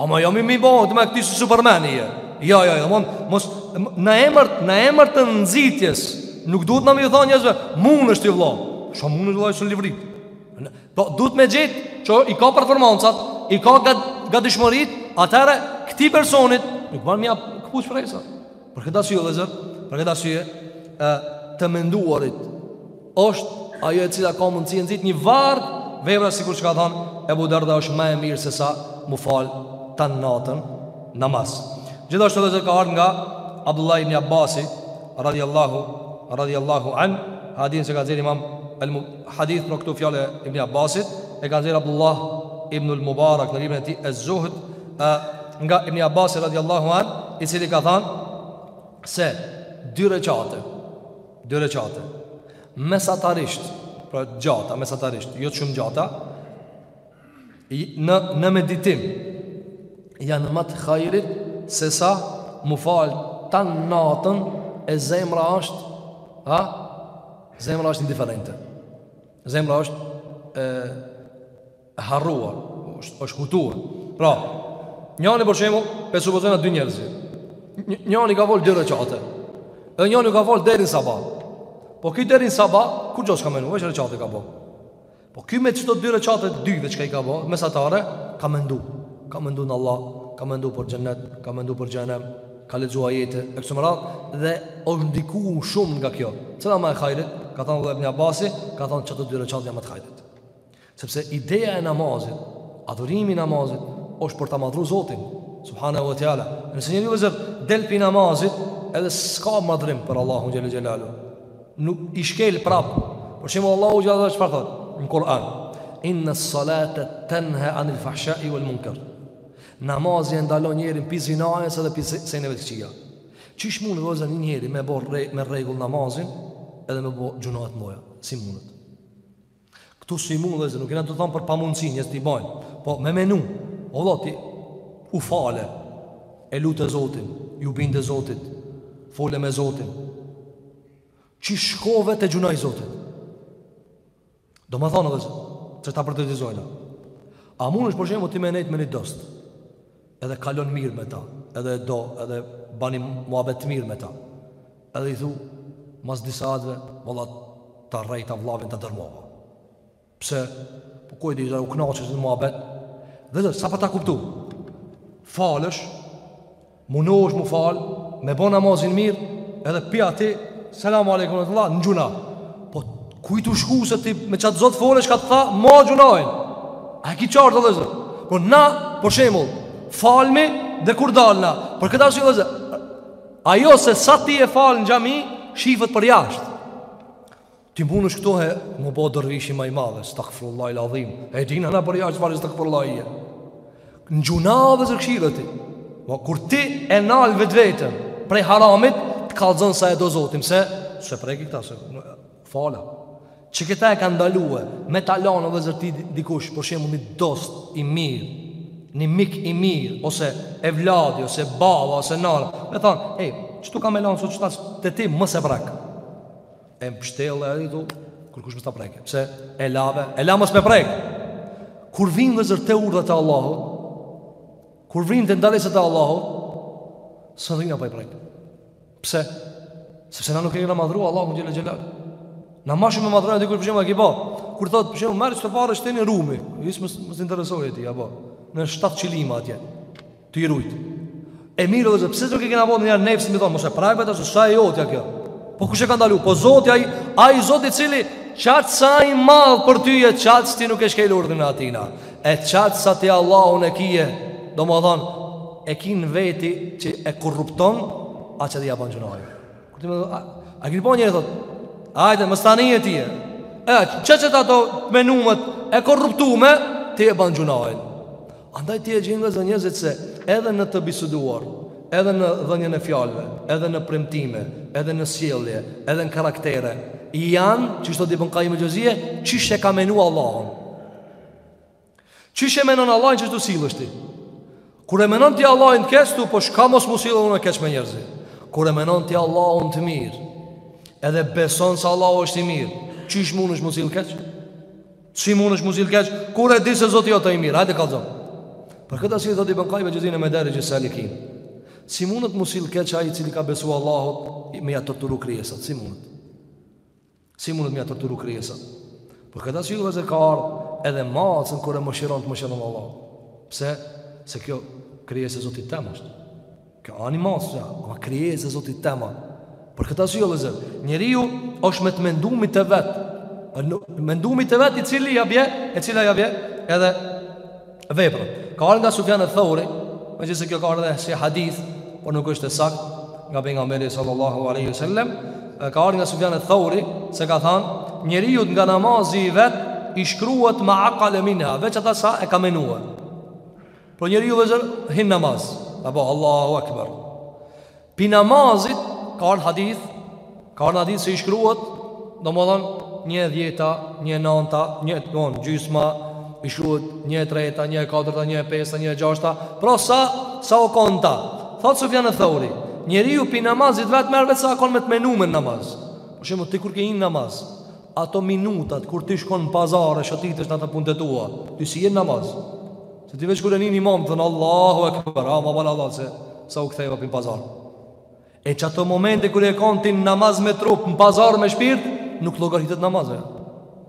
O më jam i më bëhet me këtë si Superman i je. Jo, jo, jo, s'bon, mos në emër, në emër të nxitjes. Nuk duhet na me i thonë njerëzve, mundesh ti vëlla. S'mundesh vëlla s'e livrit. Po duhet me gjet që i ka performancat, i ka gat gatishmërit, atëherë këtij personit nuk bën me ia këput shpresat. Për këtë arsye, vëllezër, për këtë arsye, të menduarit është ajo e cila ka mundësi e nxit një varg vepra sikur ç'ka thon Ebu Darda është më e mirë se sa mu fal tan natën namaz. Gjithashtu vëllezër ka ardhur nga Abdullah ibn Abbas radhiyallahu radhiyallahu an hadithin e ka nxjerrë Imam al hadith pra këto fjalë ibn Abbasit e ka nxjerrë Abdullah ibn al Mubarak në librin e tij Az-Zuhd nga Ibn Abbas radhiyallahu an, i cili ka thënë se dy reqate, dy reqate mesatarisht, pra gjata mesatarisht, jo të shumë gjata, në në meditim janë më të hajrit se sa mu fal tan natën e zemra është, ha? Zemra është indiferente. Zemra është e E harruar, është është hutuar. Pra, njëri për shembull, pe supozojmë na dy njerëz. Njëri ka fal dy reqate. Dhe njëri ka fal deri në sabah. Po ky deri në sabah, kurgjo s'ka menduar, veç reqate ka bë. Po ky me çato dy reqate të dyve çka i ka bë, mesatare, ka mendu. Ka mendu në Allah, ka mendu për xhennet, ka mendu për xhehenem, ka lexuar ajete e kështu me radhë dhe është ndikuar shumë nga kjo. Cila më e hajrit? Ka thënë Ibn Abbasi, ka thënë çato dy reqate më të hajrit. Sepse ideja e namazit, adhurimi i namazit, është për ta madhru Zotin, subhanahu wa taala. Nëse njeriu vllezër del pi namazit, edhe s'ka madhrim për Allahun xhel xhelalu. Nuk i shkel prap. Për shembull Allahu xhel xhelalu çfarë thot në Kur'an? Inna as-salata tanha 'anil fahsha'i wal munkar. Namazi e ndalon njerin pi zinajës edhe pi seneve të këqija. Qysh mund vllezër një njeri me bërë me rregull namazin edhe me bo gjunahet e mdhaja, si mundet. Këtu si mund vllezër, nuk jena tu thanë për pamundësi njerëz t'i bajnë, po me menu, o vlla ti u fale, e lute Zotin, iu binde Zotit, fole me Zotin, qysh shkove te gjunahi i Zotit. Domethanë vllezër, që ta përtetizojnë. A munesh për shembull ti me nejtë me një dost, Edhe kalon mirë me ta, edhe e do, edhe bani muhabet të mirë me ta. Edhe i thu, mas dy sahatëve, valla ta rrejta vllavin ta dërmova. Pse? Po ku e di, u kënaqesh në muhabet? Vllezër, sa për ta kuptu? Falesh, munohesh mu fal, me bo namazin mirë, edhe pi aty, selam aleikum, në gjunah. Kujt u shku se ti me qat Zot folesh ka të tha ma gjunahin A e ki qartë vllezër Po na, për shembull Falmi dhe kur dalna Për këtë arsye vllezër Ajo se sa ti je falë në xhami Shifet përjashtë Ti munesh këtuhe Mu bo dervishi ma i madh Estagfirullah el adhim E dina na përjashtë Far estagfirullahi Në gjunah vllezër kqyre ti Ma po, kur ti e nal vetveten Prej haramit Të kallzon sa e do Zotin Se S'e preki këta se Fala Qeta e ka ndalue Me ta lanë vllezër ty dikush Për shembull një dost i mirë Një mik i mirë Ose vllavi Ose baba Ose nana Me thanë Ej Qëtu kam e lanë Së qëta të ti Mos e prek E mbështelle ai do kërkush më s'ta prek. Pse e lave? E la mos me prek. Kur vim vllezër te urdhrat e Allahut, kur vim te ndalesat e Allahut, s'dina pa i prek. Pse? Sepse na nuk kemi madhru Allahun xhele xhelal. Na më shumë madhru dikur për shembull apo kur thot për shembull marrë çfarë farë shteni rumi, hiç mos mos intereso ti apo në 7 qilima atje. T'i rujt. E mirë vllezër, pse s'e kena ndonjëherë nefsit me i thonë, mos e prek bre se s'a e jotja kjo. Po kush e ka ndalu, po zoti, ai ai zoti cili, qaq sa i madh për ty e qaq ti nuk e shkel urdhnin e atina. E qaq sa ti Allahun e kije, domethonë, e ki në veti që e korrupton, a që ti ja ban gjunahin. Kërti me thonë, a kini po njerë, thotë, ajde, më stani e ti e. E, që që të ato menimet e korruptume, ti e ban gjunahin. Andaj ti e gjen vllazo njerëzit se edhe në të biseduar, edhe në dhënien e fjalëve, edhe në premtime, edhe në sjellje, edhe në karaktere, janë, çish thotë Ibn Kajjim el-Xhevzije, çish e ka menu Allahun. Çish e menon Allahun qashtu sillesh ti. Kur e menon ti Allahun të keq thu, po çka mos me u sill unë keq me njerëzit. Kur e menon ti Allahun të mirë, edhe beson se Allahu është i mirë, çish mundesh me u sill keq? Si mundesh me u sill keq Kur e di se Zoti jot o i mirë Hajde kallzo Për këtë arsye thot Ibn Kajjim Xhevzije në Medarixhus-salikin Si mundet me u sill keq Ai i cili ka besu Allahut Me ja torturu krijesat Si mundet Si mundet me ja torturu krijesat Për këtë arsye vllazo ka ardhë Edhe macën kur e mëshiron të mëshiron Allahu Pse Se kjo krijesë e Zotit tem është Kjo ani macja, ama krijesë e Zotit tem a. Për këtë arsye vllazër, njeriu është me të menduemit e vet. Menduemit e vet i cili ja bje, e cila ja bje, edhe veprën. Ka ardh nga Sufjan eth-Theuri, megjithëse kjo ka ardh edhe si hadith, por nuk është e saktë, nga pejgamberi sallallahu aleyhi sallem, ka ardh nga Sufjan eth-Theuri, se ka thanë, njeriut nga namazi i vet, i shkruhet ma akale minha, veç ata sa e ka menuar. Po njeriu vllazër hin n'namaz Edhe bon Allahu Akbar Pi namazit ka ardh në hadith Ka ardh në hadith se i shkruhet Domethon një e dhjeta Një e nanta Një të kon gjysma I shkruhet një e treta Një e katërta Një e pesta Një e gjashta Pra sa Sa u kon ta Thot Sufjan eth-Theuri Njeriu pi namazit vetë merr veç Sa u kon me të menume n'namaz Për shembull ti kur ke hin n'namaz Ato minutat Kur ti shkon në pazar E shëtitesh në ato punët e tua Ti s'je n'namaz Se ti veç kur e nin imamin thon Allahu ekber Ama vallahi se sa u ktheva pi n'pazar E qato momente kur je kon ti n'namaz me trup Në pazar me shpirt Nuk llogaritet namaz e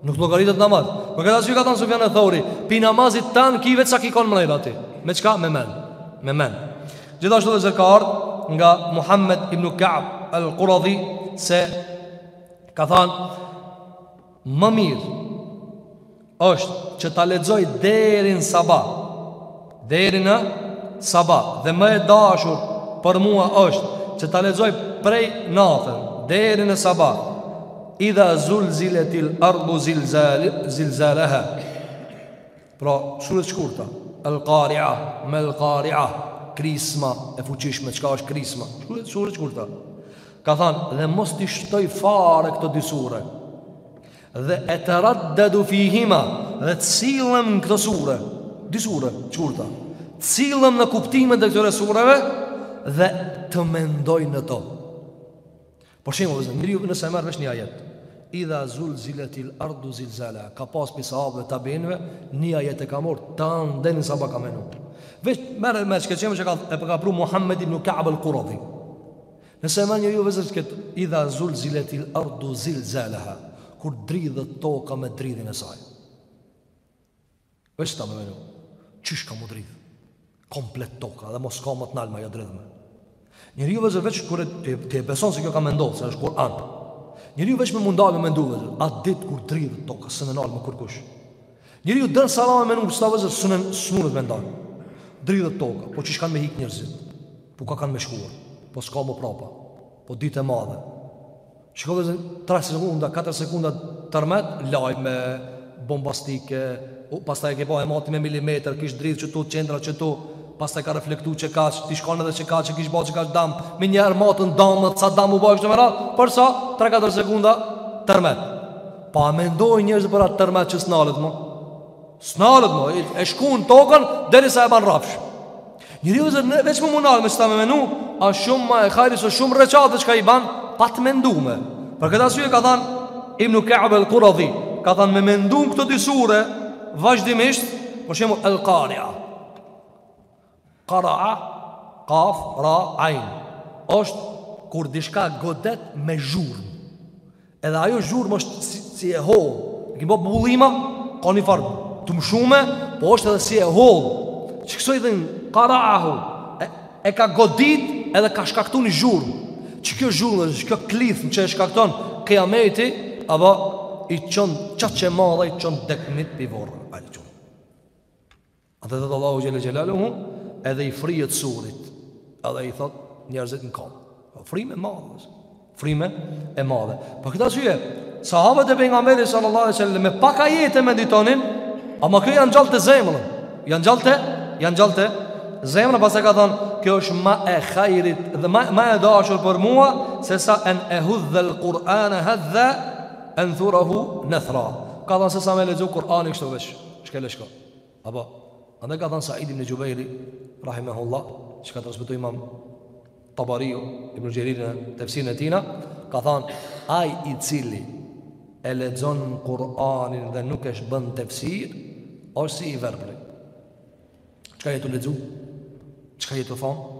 Nuk llogaritet namaz Për këtë arsye ka thanë Sufjan eth-Theuri Pi namazit tan ki veç sa ki kon mrena aty Me çka me men Me men Gjithashtu vllazër ka ardh Nga Muhammed ibn Ka'b al-Quradhi Se Ka thanë Më mirë është që ta lexoj deri në sabah, deri në sabah dhe më e dashur për mua është që ta lexoj prej natën deri në sabah. Idha zulzilatil ardu zilzalaha. Pra, sure të shkurta, El-Kari'a, Mel-Kari'a, Krisma e fuqishme, çka është Krisma? Sure të shkurta. Ka thanë, dhe mos t'i shtoj fare këto dy sure. Dhe etereddedu fihima, dhe të sillem në këto sure, dy sure, t'shkurta, të sillem në kuptimet e këtyre sureve, dhe të mendoj në to. Për shembull, vëllezër, njeriu nëse e merr vesh një ajet, Idha zulzilatil ardu zilzalaha, ka pas pi sahabëve, tabiinëve, një ajet e ka marr tan deri n'sabah ka menu. Veç merre me qet shembull që ka e ka pru Muhammed ibn Ka'b al-Quradi. Nëse e merr njeriu vëllezër qet Idha zulzilatil ardu zilzalaha, kur dridhet toka me dridhjen e saj. Veç qeta me menu, qysh ka mu dridh komplet toka dhe mos ka m'u nal ma ajo dridhme. Njeriu vëllezër veç kur të, e beson se kjo ka me ndodh se është Kur'an. Njeriu veç m'u ndal me mendu vëllezër atë ditë kur dridhet toka s'e nal më kurkush. Njeriu deri n'sabah me menu qeta vëllezër se s'munet me ndal. Dridhet toka Po qysh kanë me hik njerëzit Po kah kanë me shku Po s'ka më prapa Po ditë e madhe Shiko 3 sekonda, 4 sekonda tërmet lajme bombastike, u pastaj e ke pa e matin me milimetër, kish dridh qetu qendra qetu, pastaj ka reflektu qekaq ti shkon edhe qekaq kish ba qekaq dam, me një herë matin dam, sa dam u bë kështu me radhë, për sa 3-4 sekonda tërmet. Po a e mendojnë njerëzit për atë tërmet që s'nalet më. S'nalet më, e shkun tokën derisa e ban rrafsh. Njeriu vëllezër, veç m'u nal me qeta me menu, asht shumë ma e hajrit se shumë reqate çka i ban, pa të mendume. Për këtë arsye ka thanë, ibnu Ka'b al-Quradi, ka thanë me mendu në këto dy sure, vazhdimisht, për shembull el-Kari'a. Kara'a, kaf, ra, ajn. është kur diçka godet me zhurmë. Edhe ajo zhurmë është si, si e hollë. E kemi bubullima, ka një farë të mshume, po është edhe si e hollë. Qeksaj i thonë kara'ahu, e, e ka godit edhe ka shkaktu një zhurmë. Qekjo zhurmë, qekjo klithmë që e shkakton kijameti, apo i çon, qaq e madhe, i çon të dekmit pi vorre. Atëherë thotë Allahu xhelle xhelaluhu, edhe i frihet surit, edhe i thotë njerëzit në kamë. Po, frymë e madhe, frymë e madhe. Për këtë arsye, sahabët e pejgamberit sallallahu alajhi wasallam me pak ajete meditonin, ama kjo ja ngjallte zemrën. Ja ngjallte, ja ngjallte zemrën, pastaj ka thënë, kjo është më e hajrit dhe më më e dashur për mua se sa an ehudhal qur'ana hadha anthurahu nathra. Ka thënë se sa me lexu Kur'anin kështu veç, shkel e shko. Apo, andaj ka thënë Said ibn Xhubejri, Rahimehullah, që ka transmitu imam Tabariu, ibn Xherir në tefsirin e tina, ka thënë, aj i cili e lexon Kur'anin dhe nuk i bën tefsir, është si i verbri. Çka je tu lexu? Çka je tu thonë?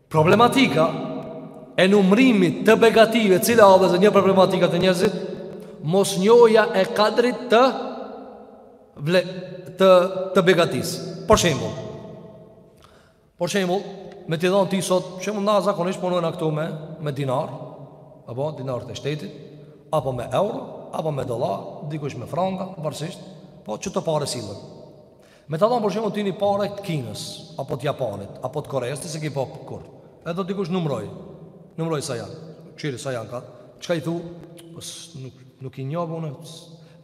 Problematika e numrimit të begative cila âsht një problematika te njerëzit mosnjohja e kadrit të vle, të, të begatisë për shembull për shembull me t'i dhonë ti sot shembull na zakonisht punojna këtu me, me dinar apo dinarët e shtetit apo me euro apo me dollar dikush me franga varsisht po qëto pare sillen Me ta dhonë për shembull ti një pare të Kinës, apo të Japonisë, apo të Koresë, ti s'e ke pa kurr. Edhe thot dikush numroj. Numroj sa janë. Kqyri sa janë ka. Çka i thu? Po nuk nuk i njoh unë.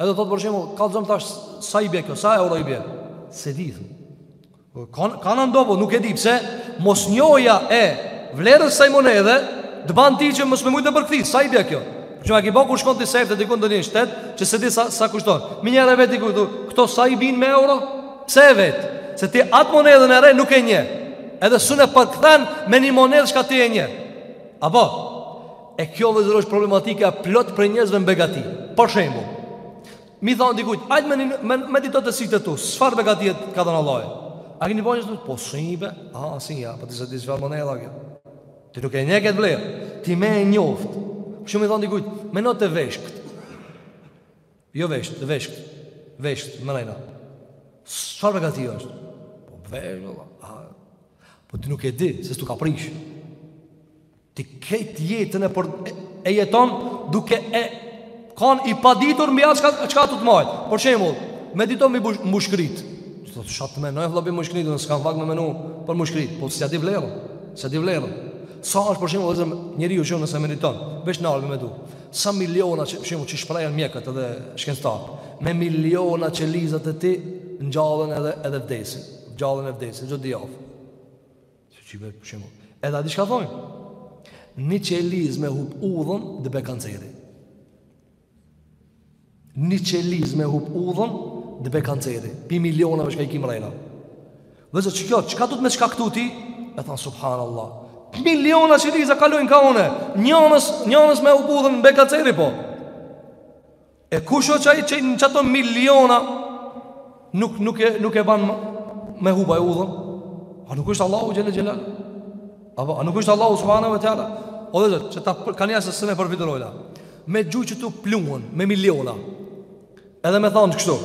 Edhe thot për shembull, kallzom tash sa i bie kjo, sa euro i bie? S'e di. Po kanë kanë ndopo, nuk e di pse mosnjohja e vlerës ksaj monedhe, të ban ti që mos me mujt me përkthy, sa i bie kjo? Gjo e ki ba kur shkon ti sefte dikun te një shtet Që s'e di sa, sa kushton Menjëherë e vet ti këtu Këto sa i bin me euro Pse e vet Se ti atë monedhën e re nuk e njeh Edhe s'un e përkthen me një monedhë çka ti e njeh Apo E kjo është problematika plot prej njerëzve në begati Për shembull Me i thonë dikujt Hajt me, me, medito te sytë e tu Çfarë begatie të ka dhënë Allahu A keni po njëzve Po së njëve A, së njëve Po të s'e di çfarë monedhë a kjo Ti nuk e njeh këtë vlerë, ti me e njoftë. Kështu me i thon dikujt, meno te veshkt. Jo vesht, te veshkt. Veshkt mrena. Çfarë begati është? Po vesh, po. Po ti nuk e di se s'tu ka prish. Ti këtë jetën e përjeton duke e Kanë i paditur mbi atë çka çka të man. Për shembull, medito mbi mushkrit. Ti thotë çka të mendoj vëlla mbi mushkrit, unë s'kam vakt me menu për mushkrit, po s'ja di vlerën. S'ja di vlerën. Sa është për shembull vetëm njeriu që nëse mediton, veç në organizëm e tij. Sa miliona që për shembull që shprehen mjekët edhe shkencëtar, me miliona qelizat e tij ngjallen edhe edhe vdesin. Ngjallen e vdesin, çdo ditë. Që që i bërë për shembull Edhe a di çka thojnë Një qelizë me hup udhën të bëhet kanceri Një qelizë me hup udhën të bëhet kanceri Pi milionave çka i kim mrena Dhe zë që kjo Çka do të me çka këtu ti E thanë subhanallah Miliona qeliza kalojnë ka une Njënës, njënës me hup udhën të bëhet kanceri po E kush është ai që në qato miliona nuk nuk e nuk e ban me hup e udhën? A nuk është Allahu xhele xhelaluhu? Apo a nuk është Allahu subhanahu wa teala? O dhe zot, që ta kanë njâ s'e përfytyrojnë. Me gju që tu pluhun me miliona. Edhe me thanë kështu.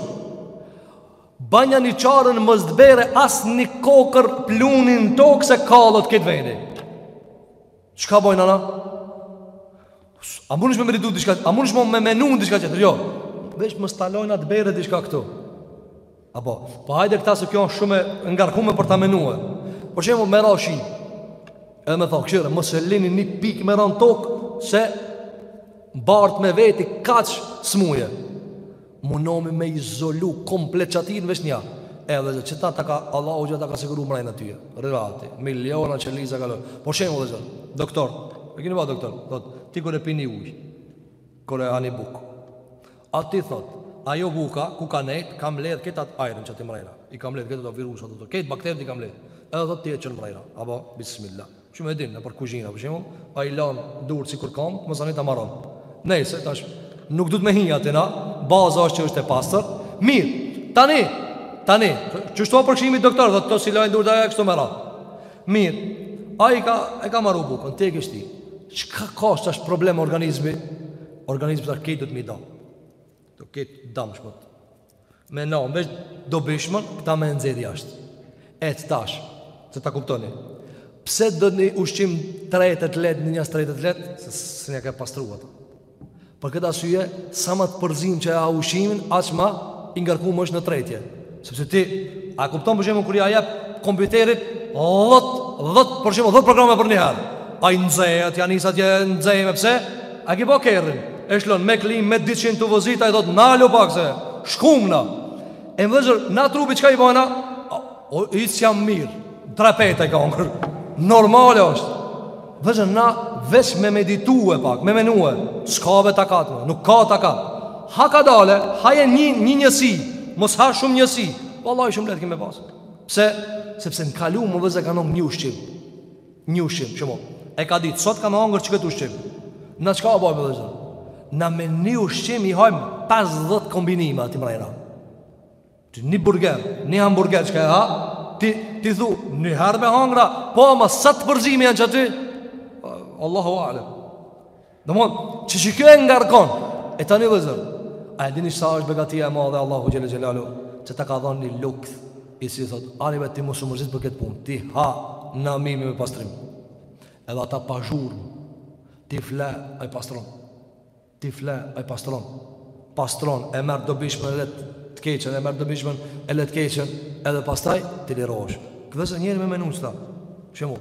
Banja një çaren mos të bjerë as një kokërr pluhni n'tokë se kallet krejt vendi. Çka bojna na? A muni me meditu diçka? A muni me menu diçka tjetër? Jo. Veç me stalojnë atë bere diçka këtu. Apo, po hajde këta se kjo është shumë e ngarkume për ta menue. Për shembull me ra shi. Edhe me thonë, kshyre, mos e lini një pikë me ra n'tokë, se bart me veti kaq smuje. Munomi me izolu komplet qaty veç një. Edhe vllezër, qeta ta ka Allahu që ta ka siguru mrejna aty. Rehati, miliona qeliza ka lonë. Për shembull vllezër, doktor, e kini ba doktor, thot, ti kur e pini uj, kur e hani buk. Aty thot, ajo buka ku ka nejt, ka mledh krejt atë ajrin qaty mrejna. I ka mledh krejt ato virusat, krejt bakteret i ka mledh. Edhe thot, ti e çon mrejna. Apo, bismillah. Shumë e din nëpër kuzhina për shembull, ai lan durt sikur komb, mos ani ta marron. Nejse tash nuk duhet me hi atë na, baza është që është e pastër. Mirë. Tani, tani, çu shto përkshimi doktor, thot si lajn durt e kështu me radhë. Mirë. Ai ka e ka marrë bukën, tek e shti. Çka ka tash problem organizmi? Organizmi tash krejt do me i da. Do krejt dam shpot. Me na veç dobishmen këta me nxjerr jashtë. E tash, që ta kuptoni. Pse ndonjë ushqim tretet lehtë, ndonjë s'tretet lehtë, se s'nja ka pastruar ato. Për këtë arsye, sa ma t'përzim që a ushqimi, aq ma i ngarkum është në tretje. Sepse ti a kupton për shembull kur ja jep kompjuterit 10 10 për shembull 10 programe për një herë. Ai nxehet, ja nis atje nxehet pse? A ki pa kerrin? E shlon me klim, me 200 tu vozit, ai thot, nalu pak se shkum na. E vllezër, na trupit çka i bajna? O, hiç s'jam mirë, tre pite ke hongër, normale është. Vllezër, na veç me meditue pak, me menue, s'ka ve takat, nuk ka takat. Ha kadale, haje një, një njësi, mos ha shumë njësi, vallahi shumë lehtë ki me pasë. Pse, sepse n'kalumen vllezër e ka hongër një ushqim. Një ushqim, shembull, e ka ditë, sot kam me hangër qët ushqim. Na çka po bojmë vllezër? Na me një ushqim i hajmë 50 kombinime aty mrejna. Qe një burger, një hamburger çka e ha, ti, ti thu, një herë e hangra, po ama sa t'përzime janë qaty? Allahu alem. Domethënë, që që kjo e ngarkon E tani vllezër A e dini sa është begatia e madhe Allahu xhel-le xhelaluhu Që ta ka dhonë një lukth Ai si t'thot Ani veç ti mos u mërzit për këtë punë Ti ha na mirrmi me pastrim Edhe ata pa zhurmë Ti fle ai pastron Ti fle ai pastron Pastron e merr dobishmen e le të keqen E merr dobishmen e le t'keqen Edhe pastaj ti lirohesh Vllezër njeri me menu qëta Shembull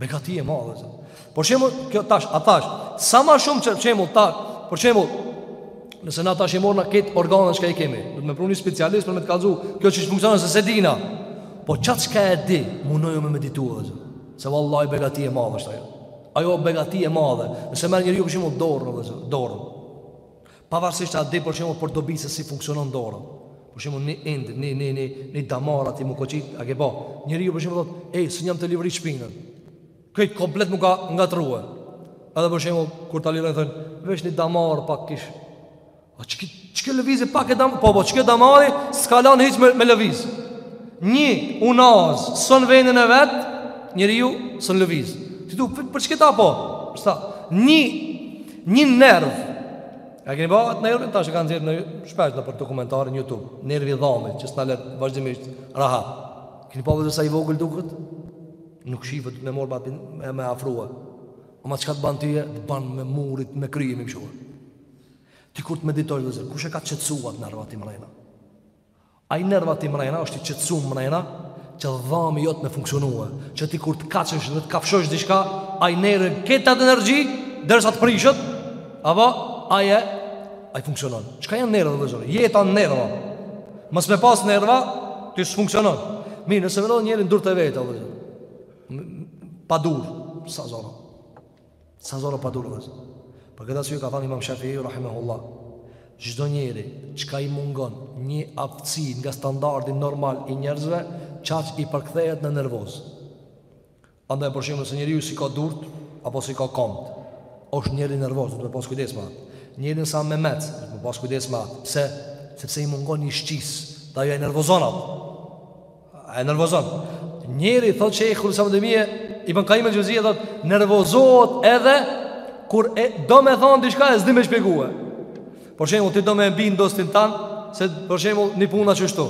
Begati e madhe vëllezër. Por shembull, kjo tash, a tash, sa më shumë që shembull ta, por shembull, nëse na tash i morna këto organet që i kemi, duhet me pru ni specialist për me t'kallzu, kjo qysh funksionon se s'e dina. Po qat çka e di, mundohu me meditu vëllezër. Se vallahi begati e madhe është ajo. Ajo begati e madhe, nëse merr njeriu për shembull dorën, dorën. Pavarësisht a di për shembull për dobi, se si funksionon dora. Për shembull në ind, në në në në damarat e mu koçi, a ke pa. Njeriu për shembull thotë, "Ej, s'jam tu e livrit shpinën." Kjo komplet m'u ka ngatrua. Edhe për shembull kur ta lirojnë thonë, "Veç ni damar pak kish." A çka, kish lëviz pak e dam, po po qeky damari, s'ka lan hiç me, me lëviz. Një unaz, s'o n'vendin e vet, njeriu s'un lëviz. Ti dhe për qeta po? Sa? Një Një nerv A e keni pa atë nervin Tash e kanë nxjerr shpesh nëpër dokumentarë në Youtube Nervi dhamit që s'na len vazhdimisht rahat Keni pa vëllezër sa i vogël duket Nuk shifet, me marrë bash me, me afrua Ama çka të ban tyje Të ban me murit me kry me i mshu Ti kur të meditojsh vëllezër Kush e ka qetësu at nerv aty mrena Ai nerv aty mrena është i qetësuar mrena që dhami jot me funksionue, që ti kur të kaçesh dhe të kafshosh diçka, ai nerv e ka atë energji derisa të prishet, apo ai e ai funksionon. Çka janë nerva vëllezër? Jeta nerva. Mos me pas nerva, ti s'funksionon. Mirë, nëse vëron njeri n'durt e veta vëllezër. Pa dur, sa zor â. Sa zor â pa dur vëllezër. Për këtë arsye ka thënë Imam Shafiu rahimahullah, çdo njeri çka i mungon një aftësi nga standardi normal i njerëzve, qaq i përkthehet në nervozë. Andaj për shembull nëse njeriu s'i ka durt apo s'i ka komt, është njeri nervoz, duhet me pas kujdes me atë. Njeri nëse â memec, duhet me pas kujdes me atë. Pse? Sepse i mungon një shqisë, dhe ajo e nervozon atë. A e nervozon Njeri, thot qeky kur s'e ndin i ban kah një gjesti e, thot Nervozohet edhe Kur e, do me thonë diçka e s'di me shpjegue Për shembull, ti do me bind dostin tan Se për shembull, një puna qështu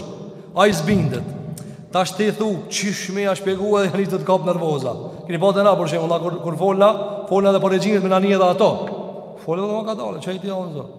Ai s'bindet Tash ti thu, qysh me ja shpjegue Dhe ja nis të të kap nervoza Keni pa edhe na, për shembull, kur, kur folna Folna dhe për gjinitë me nani edhe ato Folna dhe me kadalë, që i ti onë zonë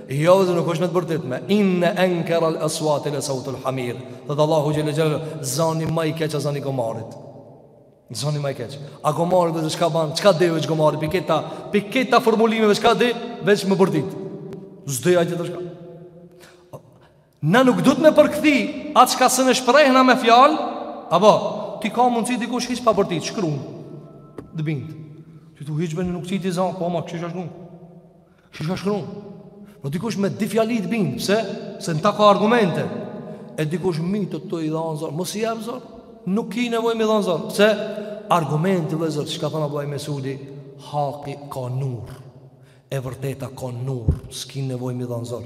Jo vëllezër nuk është me bërtit me in ankara al aswat ila sawt al hamir. Thet Allahu xhel-le xhel-le zani ma i keq â zani gomarit. Zani ma i keq. A gomari vëllezër çka ban? Çka di veç gomari? Piketa, piketa formulimeve çka di? Veç me bërtit. S'di ai tjetër çka. Na nuk duhet me përkthi atë çka sun e shprehna me fjalë, apo ti ka mundësi dikush hiç pa bërtit, shkruan. Të bind. Ti tu hiç men nuk t'i zan, po ma kish ashtu. Kish ashtu. Po dikush me di fjali të bind, pse? Se në ta ka argumente. E dikush me t'u i dhanë zor, mos i jep zor, nuk ki nevoj me i dhanë zor. Pse? Argumente dhe zor, siç ka thënë Abdullah Mesudi, haki ka nur, e vërteta ka nur, s'ki nevoj me i dhanë zor.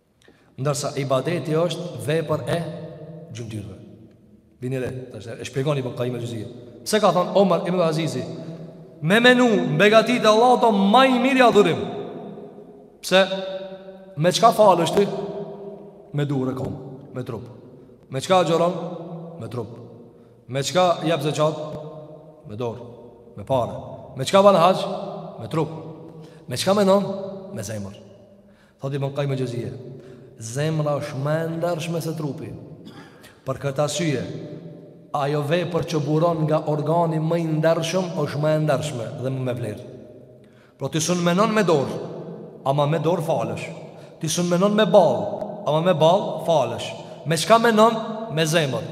Ndërsa ibadeti është vepër e gjymtyrëve. Vini re, tash e shpjegon Ibn Qayyim al-Xhevzije. Pse ka thënë Omar ibn Abdul Azizi, me menu n'begatitë e Allahut o ma i miri adhurim. Pse? Me çka falësh ti? Me durë e komë, me trup. Me çka axhëron? Me trup. Me çka jap zeqat? Me dorë, me pare. Me çka ban haxh? Me trup. Me çka menon? Me zemër. Thotë Ibn Qayyim al-Xhevzije, Zemra është më e ndershme se trupi. Për këtë arsye, ajo vepër që buron nga organi më i ndershëm është më e ndershme dhe më me vlerë. Pra ti sun menon me dorë, ama me dorë falësh. Ti sun menon me ballë, ama me ballë falësh. Me çka menon? Me zemër.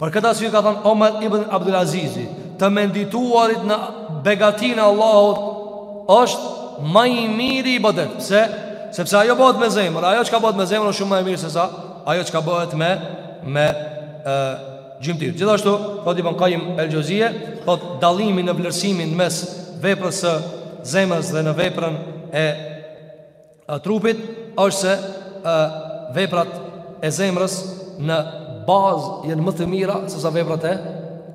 Për këtë arsye ka thënë Omer ibn Abdul Azizi, të mendituarit në begatinë e Allahut është ma i miri ibadet, pse? Sepse ajo bëhet me zemër, ajo çka bëhet me zemër është shumë ma e mirë se sa ajo çka bëhet me me ë gjymtyr. Gjithashtu, thotë Ibn Qayyim el-Xhevzije, thotë dallimi në vlerësimin mes veprës së zemrës dhe në veprën e E trupit është se e, veprat e zemrës në bazë janë më të mira se sa veprat e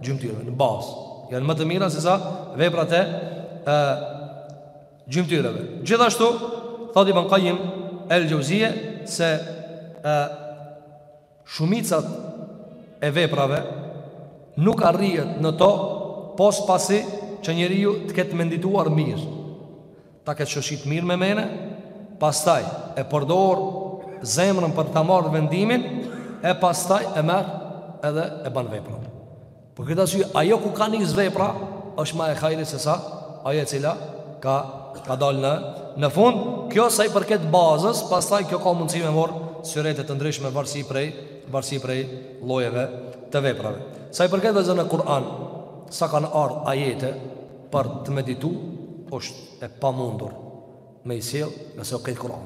gjymtyrëve në bazë janë më të mira se sa veprat e e gjymtyrëve gjithashtu thotë ibn Qayyim el-Xhevzije se e, Shumicat e veprave nuk arrihet në to pos pasi që njeriu të ketë mendituar mirë, ta ketë shoshitë mirë me mene, pastaj e përdor zemrën për ta marrë vendimin e pastaj e merr edhe e ban veprën. Për këtë arsye, ajo ku ka nis vepra është ma e hajrit se sa ajo e cila ka ka dalë në në fund. Kjo sa i përket bazës, pastaj kjo ka mundësi me marr syrete të ndryshme varësi prej varësi prej llojeve të veprave. Sa i përket vëzër në Kur'an, sa kanë ardhë ajete për të meditu është e pamundur me i sjell nëse o këtë Kur'an.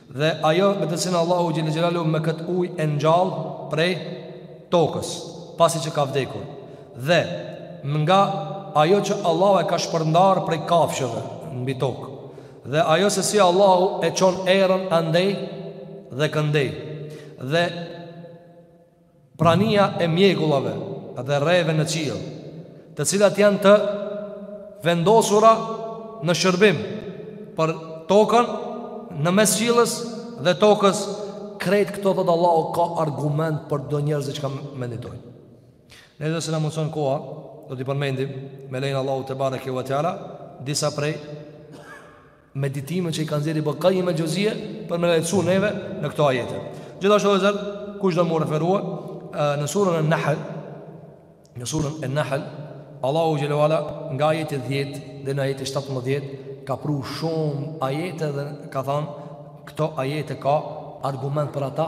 Dhe ajo me të cilën Allahu xhelle xhelaluhu me këtë ujë e ngjall prej tokës, pasi që ka vdekur, dhe nga ajo që Allahu e ka shpërndarë prej kafshëve mbi tokë, dhe ajo se si Allahu e çon erën andej dhe këndej, dhe Prania e mjegullave dhe rreve në qiell, të cilat janë të vendosura në shërbim për tokën në mes qiellës dhe tokës, krejt këto thotë Allahu ka argument për do njerëz që kanë me meditu. Nëse na mundson koha, do t'i përmendim me lejen e Allahut te bareke ve teala disa prej meditime që i ka nxjerr Ibn Qayyim el-Juzeyje për me na lehtësu neve në këto ajete. Gjithashtu edhe zot, kush do me u referu në surën An-Nahl, në surën An-Nahl, Allahu xhelle ve ala nga ajeti 10 deri në ajeti 17 ka pru shumë ajete dhe ka thënë këto ajete ka argument për ata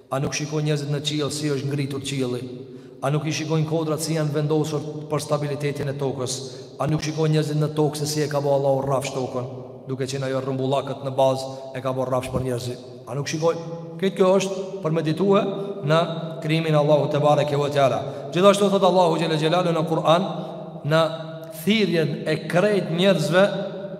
A nuk shikojnë njerëzit në qiell si është ngritur qielli? A nuk i shikojnë kodrat si janë vendosur për stabilitetin e tokës? A nuk shikojnë njerëzit në tokë se si e ka bo Allahu rrafsh tokën? Duke qenë ajo rrumbullakët në bazë e ka bo rrafsh për njerëzit. A nuk shikojnë? Krejt kjo është për me meditue në krijimin e Allahut te bareke ve teala. Gjithashtu thotë Allahu xhelle xhelalu në Kur'an në thirrjen e krejt njerëzve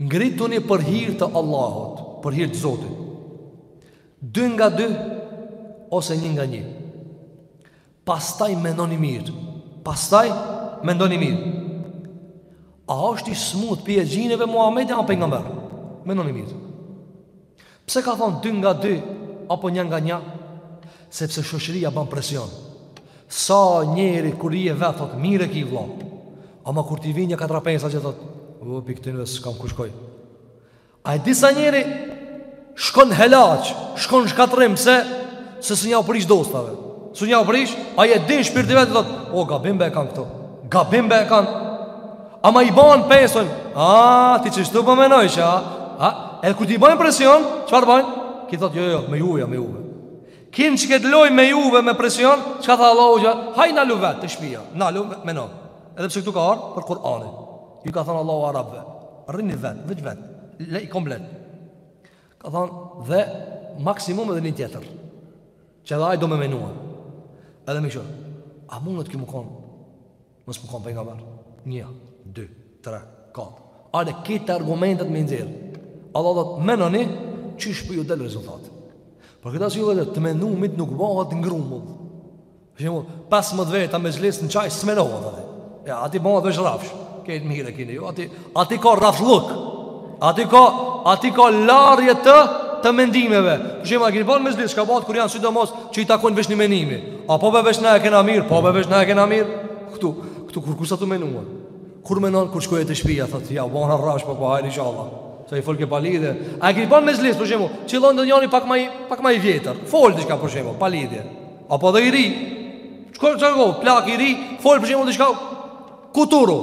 Ngrituni për hir të Allahut, për hir të Zotit. Dy nga dy ose një nga një. Pastaj mendoni mirë. Pastaj mendoni mirë. A është i smut prej xhinëve Muhammedi a pejgamber? Mendoni mirë. Pse ka thonë dy nga dy apo një nga një? Sepse shoqëria bën presion. Sa njeri kur i e vet thot mirë e ki vëlla. Ama kur t'i vijnë një katër a pesë që thot, "U prej tyneve s'kam ku shkoj." A e di sa njeri shkon helaq, shkon shkatrim pse se s'mun jau prish dostave. S'mun jau prish, ai e din n'shpirt vet thot, "O gabim be e kanë këto. Gabim be e kanë." Ama i ban presion A, ti qeshtu po menojshe A, e kur t'i bajnë presion Çfarë bajnë? Ky thot, jo, jo, me juve, me juve Kinse këtë lloj me juve me presion Çka tha Allahu Hajt nalu vetë te shpia Nalu meno Edhe pse këtu ka ardh për Kur'anin Ju ka thënë Allahu arabve Rrini vetë, vetë vetë Lej komplet Ka thënë dhe maksimum edhe një tjetër Që edhe ai do me menu Edhe me kështë A munet ky me konë Mos me kanë pejgamber Një, dy, tre, katër Edhe këtë argumentet me i nxjerr Allahu thotë menoni Qysh po ju del rezultat Por kjo aftësi e të menumit nuk bahet në grumull Shemull, pesmëdhetë veta mexhlis në çaj S'menohet ati E ati bahet veç rrafsh Krejt mirë e kini ju Ati Ati ka rrafshllëk Ati ka, ati ka larje të mendimeve Për shembull, a keni pa n'mexhlis, çka bahet kër janë sidomos Që i takojnë veç një menimi A po m'vesh na e kena mirë, po m'vesh na e kena mirë Këtu, këtu kur ku s'a të menuan Kur menon, kur shkojë te shpia Thotë, ja bona rrafsh, po po hajr ishalla Se i folke pa lidhje A e keni pa n'mexhlis, për shembull, qillon donjani pak ma i, pak ma i vjetër Fol diçka, për shembull, pa lidhje Apo dhe i ri Çka tregon, plak i ri Fol për shembull, diçka Kuturu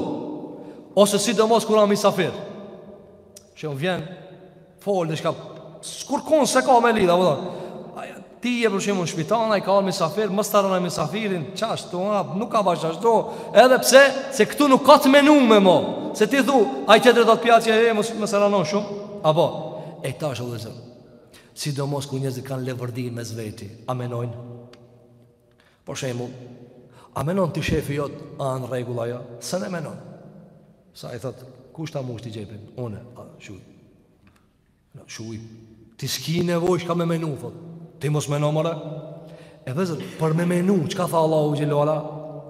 Ose sidomos kur a misafir Që jo vjen Fol diçka Kurkun s'e ka me lidh a po Ti je për shembull në shpi tana Ai ka alë misafir Mos ta rëndoj misafirin Qash të nga Nuk ka bash qash do Edhe pse Se këtu nuk ka të menu me mo Se ti thu A i tjetri do të pja që e Mos e ranon shumë Apo E ta është dhe zë Sidomos kur njerëzit kanë levërdi mes veti A menojnë Për shembull, a menon ti shefi jot a në rregull ajo? Se ne menon? Se ai thot, kush ta mushti xhepin? Unë, shuj. Shuj. Ti s'ki nevojë ka me menu thot. Ti mos meno more. E dhe Zot, për me menu, çka tha Allahu xhelle ue ala?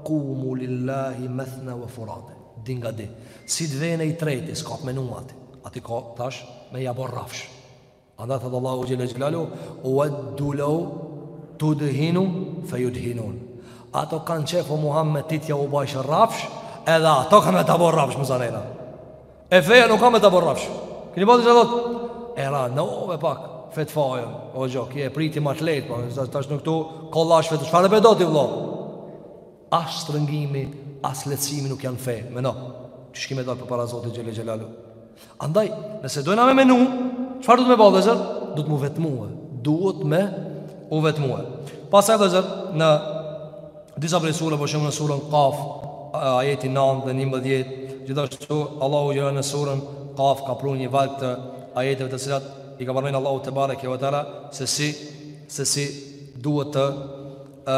Kumu lillahi methna vë furate. Dy nga dy. Si të vjen i treti, s'ka të menu ati. Ati ka, tash, me ja bo rafsh. Andaj thotë Allahu xhelle xhelalu, Waddu law tudhinu feyudhinun. Ata kanë qef o Muhammed ti t'jau bajsh rrafsh, edhe ata kanë me ta bërë rrafsh mazanej. E feja nuk a me ta bërë rrafsh. Keni pati që thotë, e ra, në ove pak, fetë fajën, o gjo, ky e priti ma të lejtë, po, tash nuk tu, kollash fetë, çfarë be do ti vlla? As shtrëngimi, as lehtësimi nuk janë fe, meno. Qysh ki me dalë përpara Zotit xhel xhelalu. Andaj, nëse dona me menu, çfarë do të më bëjë Zot? Do me u vetmue. Duhet me u vetmue. Pastaj edhe Zot në disa prej sura, për shembull në surën Qaf, ajeti 9 dhe 11, gjithashtu Allahu xhela në surën Qaf ka prur një valë të ajeteve të cilat i ka përmend Allahu te bareke ve teala se si se si duhet të ë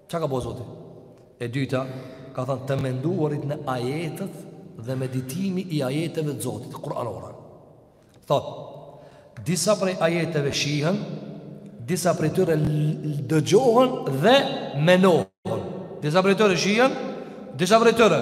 Çka ka bo Zoti? E dyta, ka thënë të menduarit në ajetet dhe meditimi i ajeteve të Zotit, kuranore. Thot, disa prej ajeteve shihën, disa prej tyre dëgjohen dhe menohen. Disa prej tyre shihën, disa prej tyre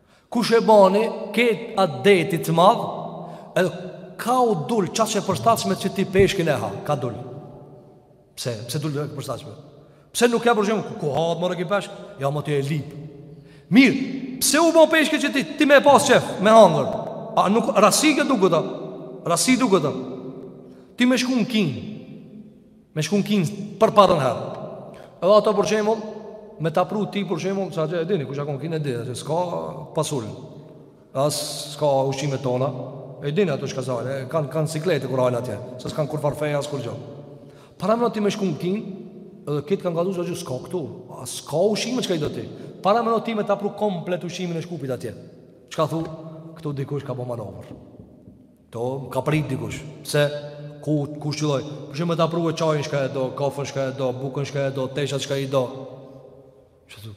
Kush e bani këtë atë deti të madh Edhe ka dul qaq e përshtatshme që ti peshkin e ha Ka dul Pse, pse dul e përshtatshme Pse nuk e për shembull, ku, ku ha atë more ki peshk Jam ti e lyp Mirë, pse u bo peshku që ti, ti me e pas qef, me hangër A nuk, rastësi kjo duket a Rastësi duket a Ti me shku në Kinë Me shku në Kinë për parën herë. Edhe ato për shembull, me ta pru ti për shembull, sa e dini kush ka kon Kinë e di, se s'ka pasul. As s'ka ushqime tona. E dini ato çka zale, kanë kanë siklet kur hajnë atje, se s'kan kurrfarë feje as kurgjë. Parameno ti me shku në Kinë, edhe këtë kanë gazuar që s'ka këtu. As ka ushqime çka i do ti. Parameno ti me ta pru komplet ushqimin e Shkupit atje. Çka thu? Këtu dikush ka bë manovër. Këtu më ka prit dikush. Pse? Ku, kush qëlloi? Për shembull me ta pru çajin çka e do, kafën çka e do, bukën çka e do, teshat çka i do. Çka thu?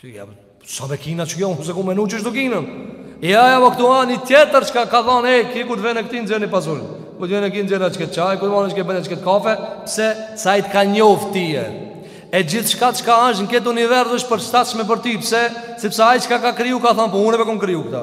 Ti ja sa me kina çka unë se ku më nuçi çdo kinën. Ja ja po këtu anë tjetër çka ka thënë e ki kur të vjen këtin zëni pasul. Kur të vjen këtin zëna qëkët çaj, kur vonë çka bën çka kafe, pse se ai të ka njoft ti e. E gjithë çka çka është në këtë univers është përshtatshme për ti, pse? Sepse ai çka ka kriju ka thënë po unë e kam kriju këtë.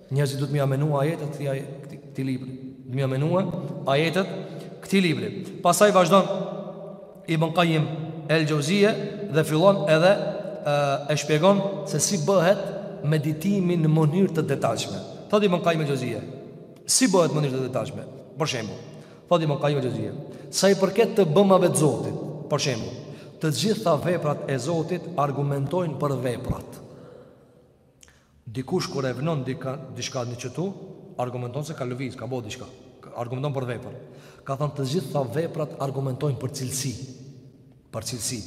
Njerëzit duhet me ia menua ajetet këtij ajeti, këtij libri. Duhet me ia menua ajetet këtij libri. Pastaj vazhdon Ibn Qayyim el-Jauziye dhe fillon edhe e shpjegon se si bëhet meditimi në mënyrë të detajshme. Thotë Ibn Qayyim el-Jauziye, si bëhet në mënyrë të detajshme? Për shembull, thotë Ibn Qayyim el-Jauziye, sa i përket të bëmave të Zotit, për shembull, të gjitha veprat e Zotit argumentojnë për veprat. Dikush kur e vënon diçka në qëtu, argumenton se ka lëvizë, ka bo diçka. Argumenton për vepër. Ka thënë të gjitha veprat argumentojnë për cilësi. Për cilësi.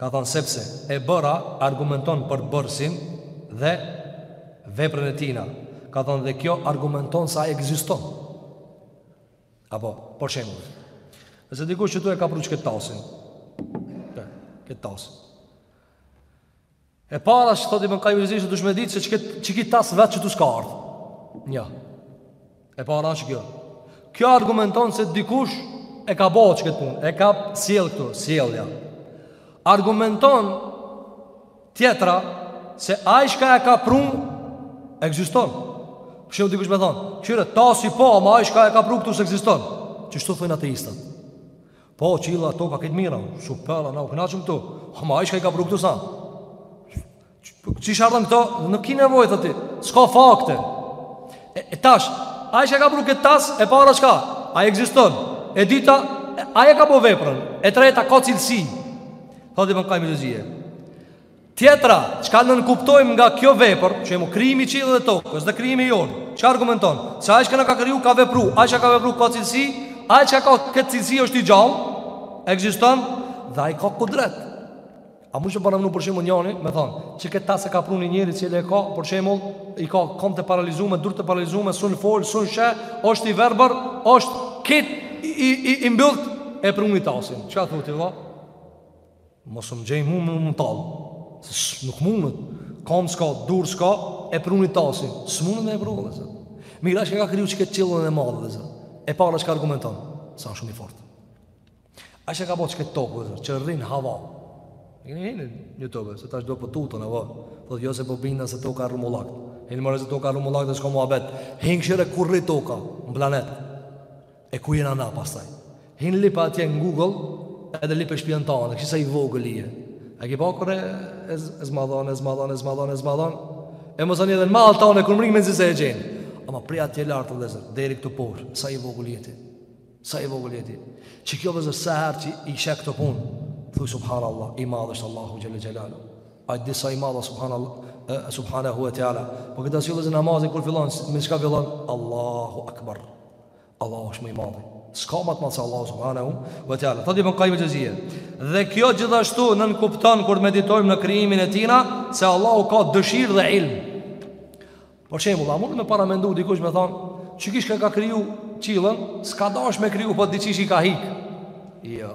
Ka thënë sepse e bëra argumenton për bërësin dhe veprën e tina. Ka thënë dhe kjo argumenton se ekziston. Apo, për shembull. Nëse dikush qëtu e ka pru qëkët tasin. Këtë tasin. E para që thotë Ibn Qayyim el-Jauziye duhet me ditë se qiki tas vetë qëtu s'ka ardh. Një. E para është kjo. Kjo argumenton se dikush e ka bo qëkët punë, e ka sjell këtu, sjellja. Argumenton tjetra se ai çka e ka prun ekziston. Për shembull dikush me thonë, "Kqyre, tasi po, ama ai çka e ka prun këtu s'ekziston." Qështu thonë ateistët. Po qilla toka këto të mira Super, na u kënaqëm këtu Ama, ai shka i ka pru këtu s'a Qysh ardhën këto Nuk ki nevojë, thotë S'ka fakte E, e tash Ai shka e ka pru këtë tas E para çka Ai ekziston E dyta Ai e ka bo veprën E treta ka cilësi Thotë Ibn Qayyim el-Jauziye Tjetra, çka nënkuptojmë nga kjo vepër, që jemi krijimi i qiellit dhe tokës dhe krijimi jonë, çka argumenton? Se ai që na ka kriju ka vepru, ai që ka vepru ka cilësi, ai që ka këtë cilësi është i gjallë, ekziston dhe ai ka kudret. A mund me paramenu për shembull njoni, me thonë, që këtë tas e ka pru ni njeri që i ka, për shembull, i ka komt e paralizume, durt e paralizume, s'un fol, s'un sheh, është i verbër, është krejt i i i mbyllt e pruni tasin. Çka thotë vëlla? Mos më gjej mu me më tallë Se sh, nuk munet Kom s'ka, dur s'ka E pruni tasin S'munet me e pru vllezër Mirë ai që ka kriju qët qiellën e madhe vllezër E para çka argumenton Sa shumë i fort Ai që ka bo qët tokë vllezër Që rrin n'hava Hini në YouTube Se tash do po tuten e vërë Thotë jo s'po bindna se toka rrumullak Hin more se toka rrumullak dhe s'ka muhabet Hin kshire ku rri toka Në planet E ku jena na pastaj? Hin lype atje në Google edhe lype shpinë tane, kshir sa i vogël je. A e ki pa kur e zmadhon, e zmadhon, e zmadhon, e zmadhon. E masanej edhe në mahallë tane, kur mrrin mezi se e gjen. Ama prej atje lart, vllezër, deri këtu poshtë, sa i vogël je ti. Sa i vogël je ti. Qe kjo vllezër, sa herë që i sheh këto punë, thuj subhanallah, i madh është Allahu xhele xhelaluhu. A e di sa i madh, subhanallah, subhanehu ve teala. Për këtë arsye vllezër namazin, kur fillon, me çka fillon, Allahu akbar. Allahu është më i madhi. S'ka më të madh se Allahu subhanahu wa taala. Thotë Ibn Kajjim el-Xhevzije. Dhe kjo gjithashtu nënkupton kur meditojmë në krijimin e Tijna se Allahu ka dëshirë dhe ilm. Për shembull, a mund me paramendu dikush me thonë, "Qiky që e ka kriju qiellën, s'ka dash me kriju po diçish i ka hik." Jo.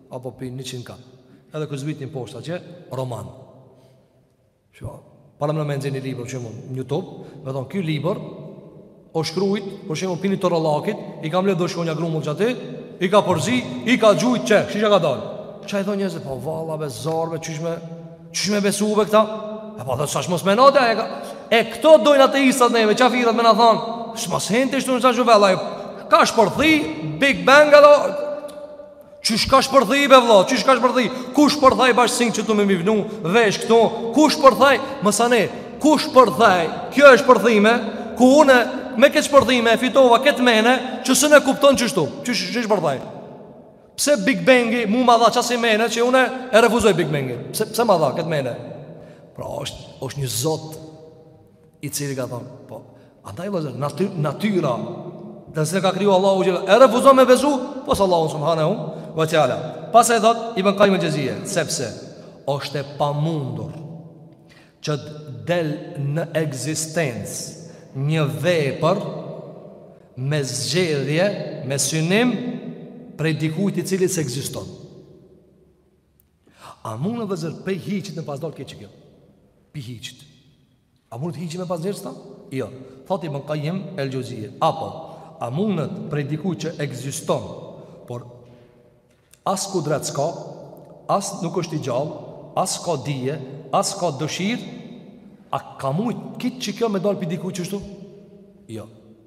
apo pi 100 kat. Edhe kur zbritni poshtë atje, roman. Sho, paramendo një libër që mund në YouTube, me thonë ky libër o shkruajt, për shembull pej ni torollakit, i ka mledh do shkronja grumbull qaty, i ka përzi, i ka gjujt qe, qysh ka dal. Çaj thon njerëz po valla be zor be qysh me qysh me besu be këta. E po thash mos më nota e ka. E këto dojnë ateistat neve, qafirat me na thon, s'mos hente shtu në sa ju vallaj. Ka shpërthi Big Bang apo Qysh ka shpërthi be vlla, qysh ka shpërthi Ku shpërthej bash si qitu me m'i vnu Veshët këtu, ku shpërthej Masanej, ku shpërthej Krejt shpërthime Ku une me këtë shpërthime e fitova këtë mene Që senet i kupton qështu Qysh, qysh shpërthej Pse Big Bangi mu ma dha qasi mene Që une e refuzoj Big Bangi Pse, pse ma dha këtë mene Pra është, është një zot I cili ka thonë, po, andaj vllezër, naty, natyra, dhe nëse ka kriju Allahu xhele, e refuzon me besu, pos Allahu subhanehu ve teala. Pastaj thotë Ibn Kajjim el-Xhevzije, sepse, është e pamundur, që del në ekzistencë një vepër, me zgjedhje, me synim, prej dikujt i cili s'ekziston. A mund dhe zër pej hiqit me pas dal kjo që kjo? Pi hiqit. A munet hiqi me pas nxjerr këta? Jo. Thot Ibn Kajim el-Xheuzije. Apo, a munet prej dikujt që ekziston, por as kudret s'ka, as nuk është i gjallë, as ka dije, as ka dëshirë, a ka mujt kjo që kjo me dal pi dikujt qështu? Jo.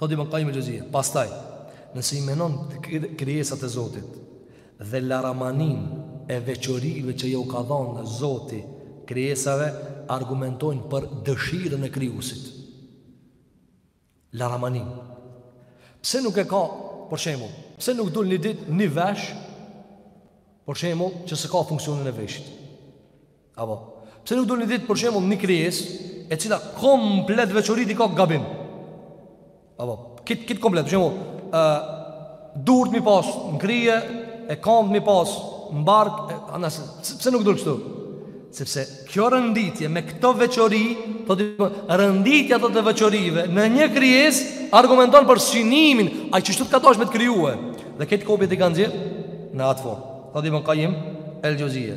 Thotë Ibn Qayyim al-Jawziyya, pastaj, nëse i menon krijesat e Zotit dhe laramaninë e veçorive që iu ka dhënë Zoti krijesave, argumentojnë për dëshirën e Krijuesit. Laramaninë. Pse nuk e ka, për shembull, pse nuk dul një ditë një vesh, për shembull, që s'e ka funksionin e veshit? Apo, pse nuk dul një ditë për shembull një krijesë e cila komplet veçoritë i ka gabim. Apo, kejt kejt komplet, për shembull, ë durt mi pas në krye e kamt mi pas në bark, pse nuk dul kështu? Sepse kjo renditje me këto veçori, do të thotë renditja e atyre veçorive në një krijesë argumenton për synimin, ai që shtu të ka dasht me të krijue. Dhe kejt kopje t'i ka nxjerr në atë formë. Thot Ibn Kajim el-Xheuzije.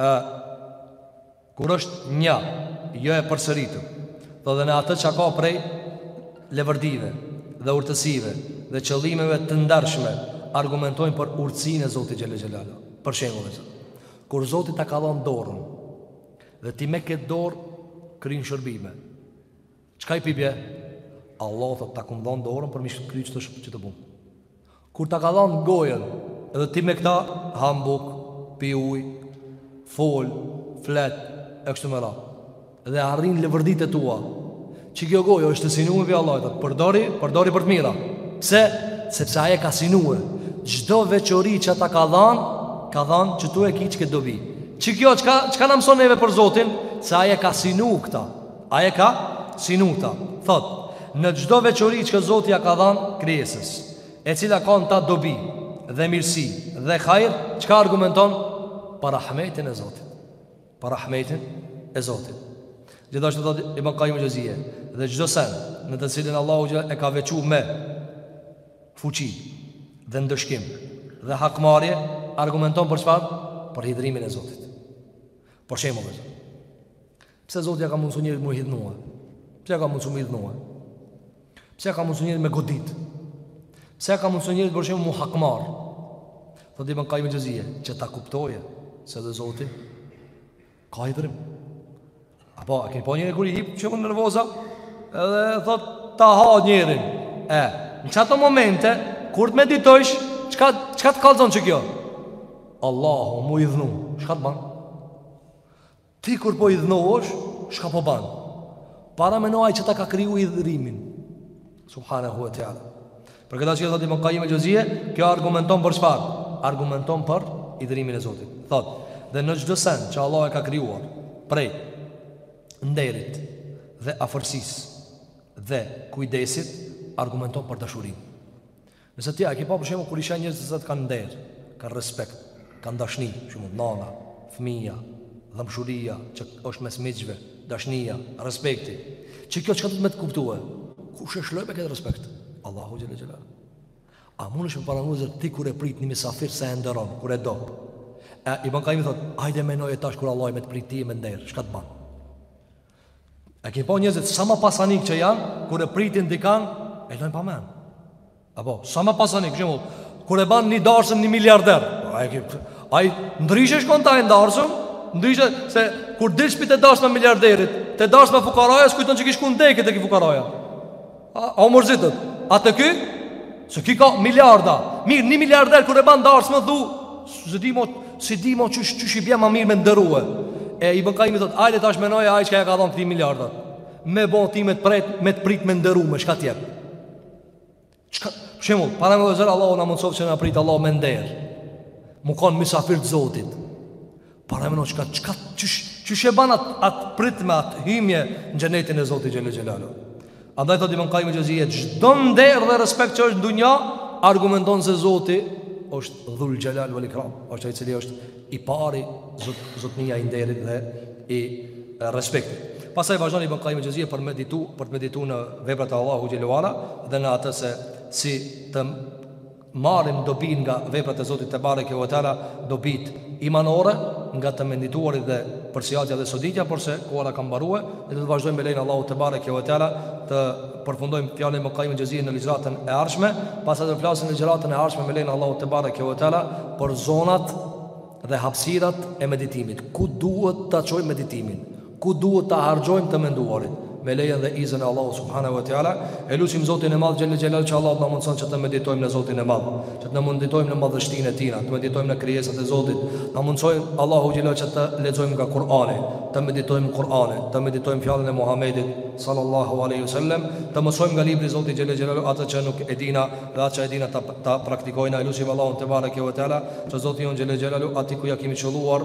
E, kur është nja, jo e përsëritur, thot dhe në atë çka ka prej levërdive dhe urtësive dhe qëllimeve të ndarshme, argumentojnë për urtësinë e Zotit xhel-le xhelaluh. Për shembull, dhe zërë. Kur Zoti ta ka dhan dorën, dhe ti me këtë dorë, kryn shërbime. Çka i pipje? Allahu thot ta kum dhon dorën për mi kry këto shërbime. Kur ta ka dhon gojën, edhe ti me këta han buk, pi ujë, fol, flet e kështu me radhë. Dhe arrin levërditë e tua. Qi kjo gojë është synu pi Allahut thot, përdori, përdori për të mira. Pse? Sepse ai e ka synue. Çdo veçori që ta ka dhon, ka dhon që ti e ki qet dobi. Qi kjo çka çka na mëson neve për Zotin, se ai e ka synu këta. Ai e ka synu këta. Thotë, Në çdo veçori që Zoti ia ka dhënë krijesës, e cila ka në ta dobi dhe mirësi dhe hajër, çka argumenton për rahmetin e Zotit. Për rahmetin e Zotit. Gjithashtu thotë Ibn Qayyim al-Jawziyya, dhe çdo sen në të cilin Allahu e ka veçu me fuqi dhe ndëshkim dhe hakmarrje argumenton për çfarë? Për hidhrimin e Zotit. Për shembull, Pse Zoti ja ka mundësu njerit mu hidhnue? Pse ja ka mundësu mu hidhnue? Pse ja ka mundësu njerit me godit? Pse ja ka mundësu njerit për shembull mu hakmarr? Thot Ibn Kajim el-Xhevzije, që ta kuptojë, se dhe Zoti, ka hidhrim. Apo, a keni pa njerin kur i hip, shumë nervoza, edhe thot, ta ha njerin. E, në qato momente, kur të meditojsh, çka, çka të kallzon qekjo? Allahu, mu idhnu, çka të ban? Ti kur po idhnohesh, çka po ban? Parameno ai që ta ka kriju idhërimin. Subhanehu ve teala. Për këta që e thot Ibn Kajim el-Xhevzije, kjo argumenton për çfarë? Argumenton për idhërimin e Zotit. Thot, dhe në çdo sen që Allah e ka krijuar, prej, nderit, dhe afërsis, dhe kujdesit, argumenton për dashurin. Nëse ti a ke pa për shembull kur i sheh njerëz të cilët kanë nder, kanë respekt, kanë dashni, për shembull nana, fëmija, dhëmshuria që është mes miqve, dashnia, respekti. Qekjo çka do me të kuptue? Kush e shloj me këtë respekt? Allahu xhele xhelalu. A munesh me paramenue ti kur e prit një mysafir sa e nderon, kur e do? E Ibn Kajimi thot, hajde menoje tash kur Allahu me të prit ti me nder, çka të ban? E ke pa njerëzit sa ma pasanik që janë, kur e pritin dikan, e lojnë pa men. Apo, sa ma pasanik, për shembull, kur e ban një darsëm një miliarder, a e ke, ai ndryshe shkon te ai n'darsëm, ndryshe, se kur dilsh pi te darsma e miliarderit, te darsma e fukarajas, kujton që ki shku n'dekë te ky fukaraja. A, a mërzitet, a të ky? Se ky ka miliarda. Mirë, një miliarder kur e ban darsmën, thu s'e di mo, s'e di mo qysh qysh i bjen ma mirë me nderue. E Ibn Kajimi thot, ajde tash menoje ai që ja ka dhon këtij miliardat. Me bo ty me të prit, me të prit me nderu me çka të jep. Çka, për shembull, parameno vllazër Allahu na mundësoft që na prit Allahu me nder. Mu kon mysafir të Zotit. Parameno çka, çka, qysh, qysh e ban atë at pritme, atë hymje Në xhenetin e Zotit xhele xhelalu Andaj thot Ibn Kajim el-Xhevzije Çdo nder dhe respekt që është në dunja Argumenton se Zoti është dhul xhelali vel ikram është ai i cili është i pari zot, Zotnia i nderit dhe i respekt Pastaj vazhdon Ibn Kajim el-Xhevzije për, meditu, për të meditu në veprat e Allahut xhele ve ala Dhe në atë se si të Marrim dobinë nga veprat e Zotit tebareke ve teala, dobitë imanore nga të mendituarit dhe përsiatja dhe soditja, por se koha na ka mbarue, ne do të vazhdojmë me lejen e Allahut tebareke ve teala të përfundojmë fjalën e Ibn Kajim el-Xhevzijes në ligjëratën e ardhshme, pastaj të flasim në ligjëratën e ardhshme me lejen e Allahut tebareke ve teala për zonat dhe hapësirat e meditimit, ku duhet ta çojmë meditimin, Ku duhet ta harxhojmë të menduarit? Me lejen dhe izën e Allahut subhanehu ve teala, e lutim Zotin e Madh xhelle xhelal që Allahu të na mundëson që të meditojmë në Zotin e Madh, që të meditojmë në madhështinë e tina, të meditojmë në krijesat e Zotit, na mundësoftë Allahu xhelle që të lexojmë nga Kur'ani, të meditojmë në Kur'an, të meditojmë fjalën e Muhamedit sallallahu alaihi wasallam, të mësojmë nga libri i Zotit xhelle xhelalu atë që nuk e dina dhe atë që e dina ta, ta praktikojna, e lutim Allahun te bareke ve teala që Zoti jonë xhelle xhelalu atij ku ja kemi qëlluar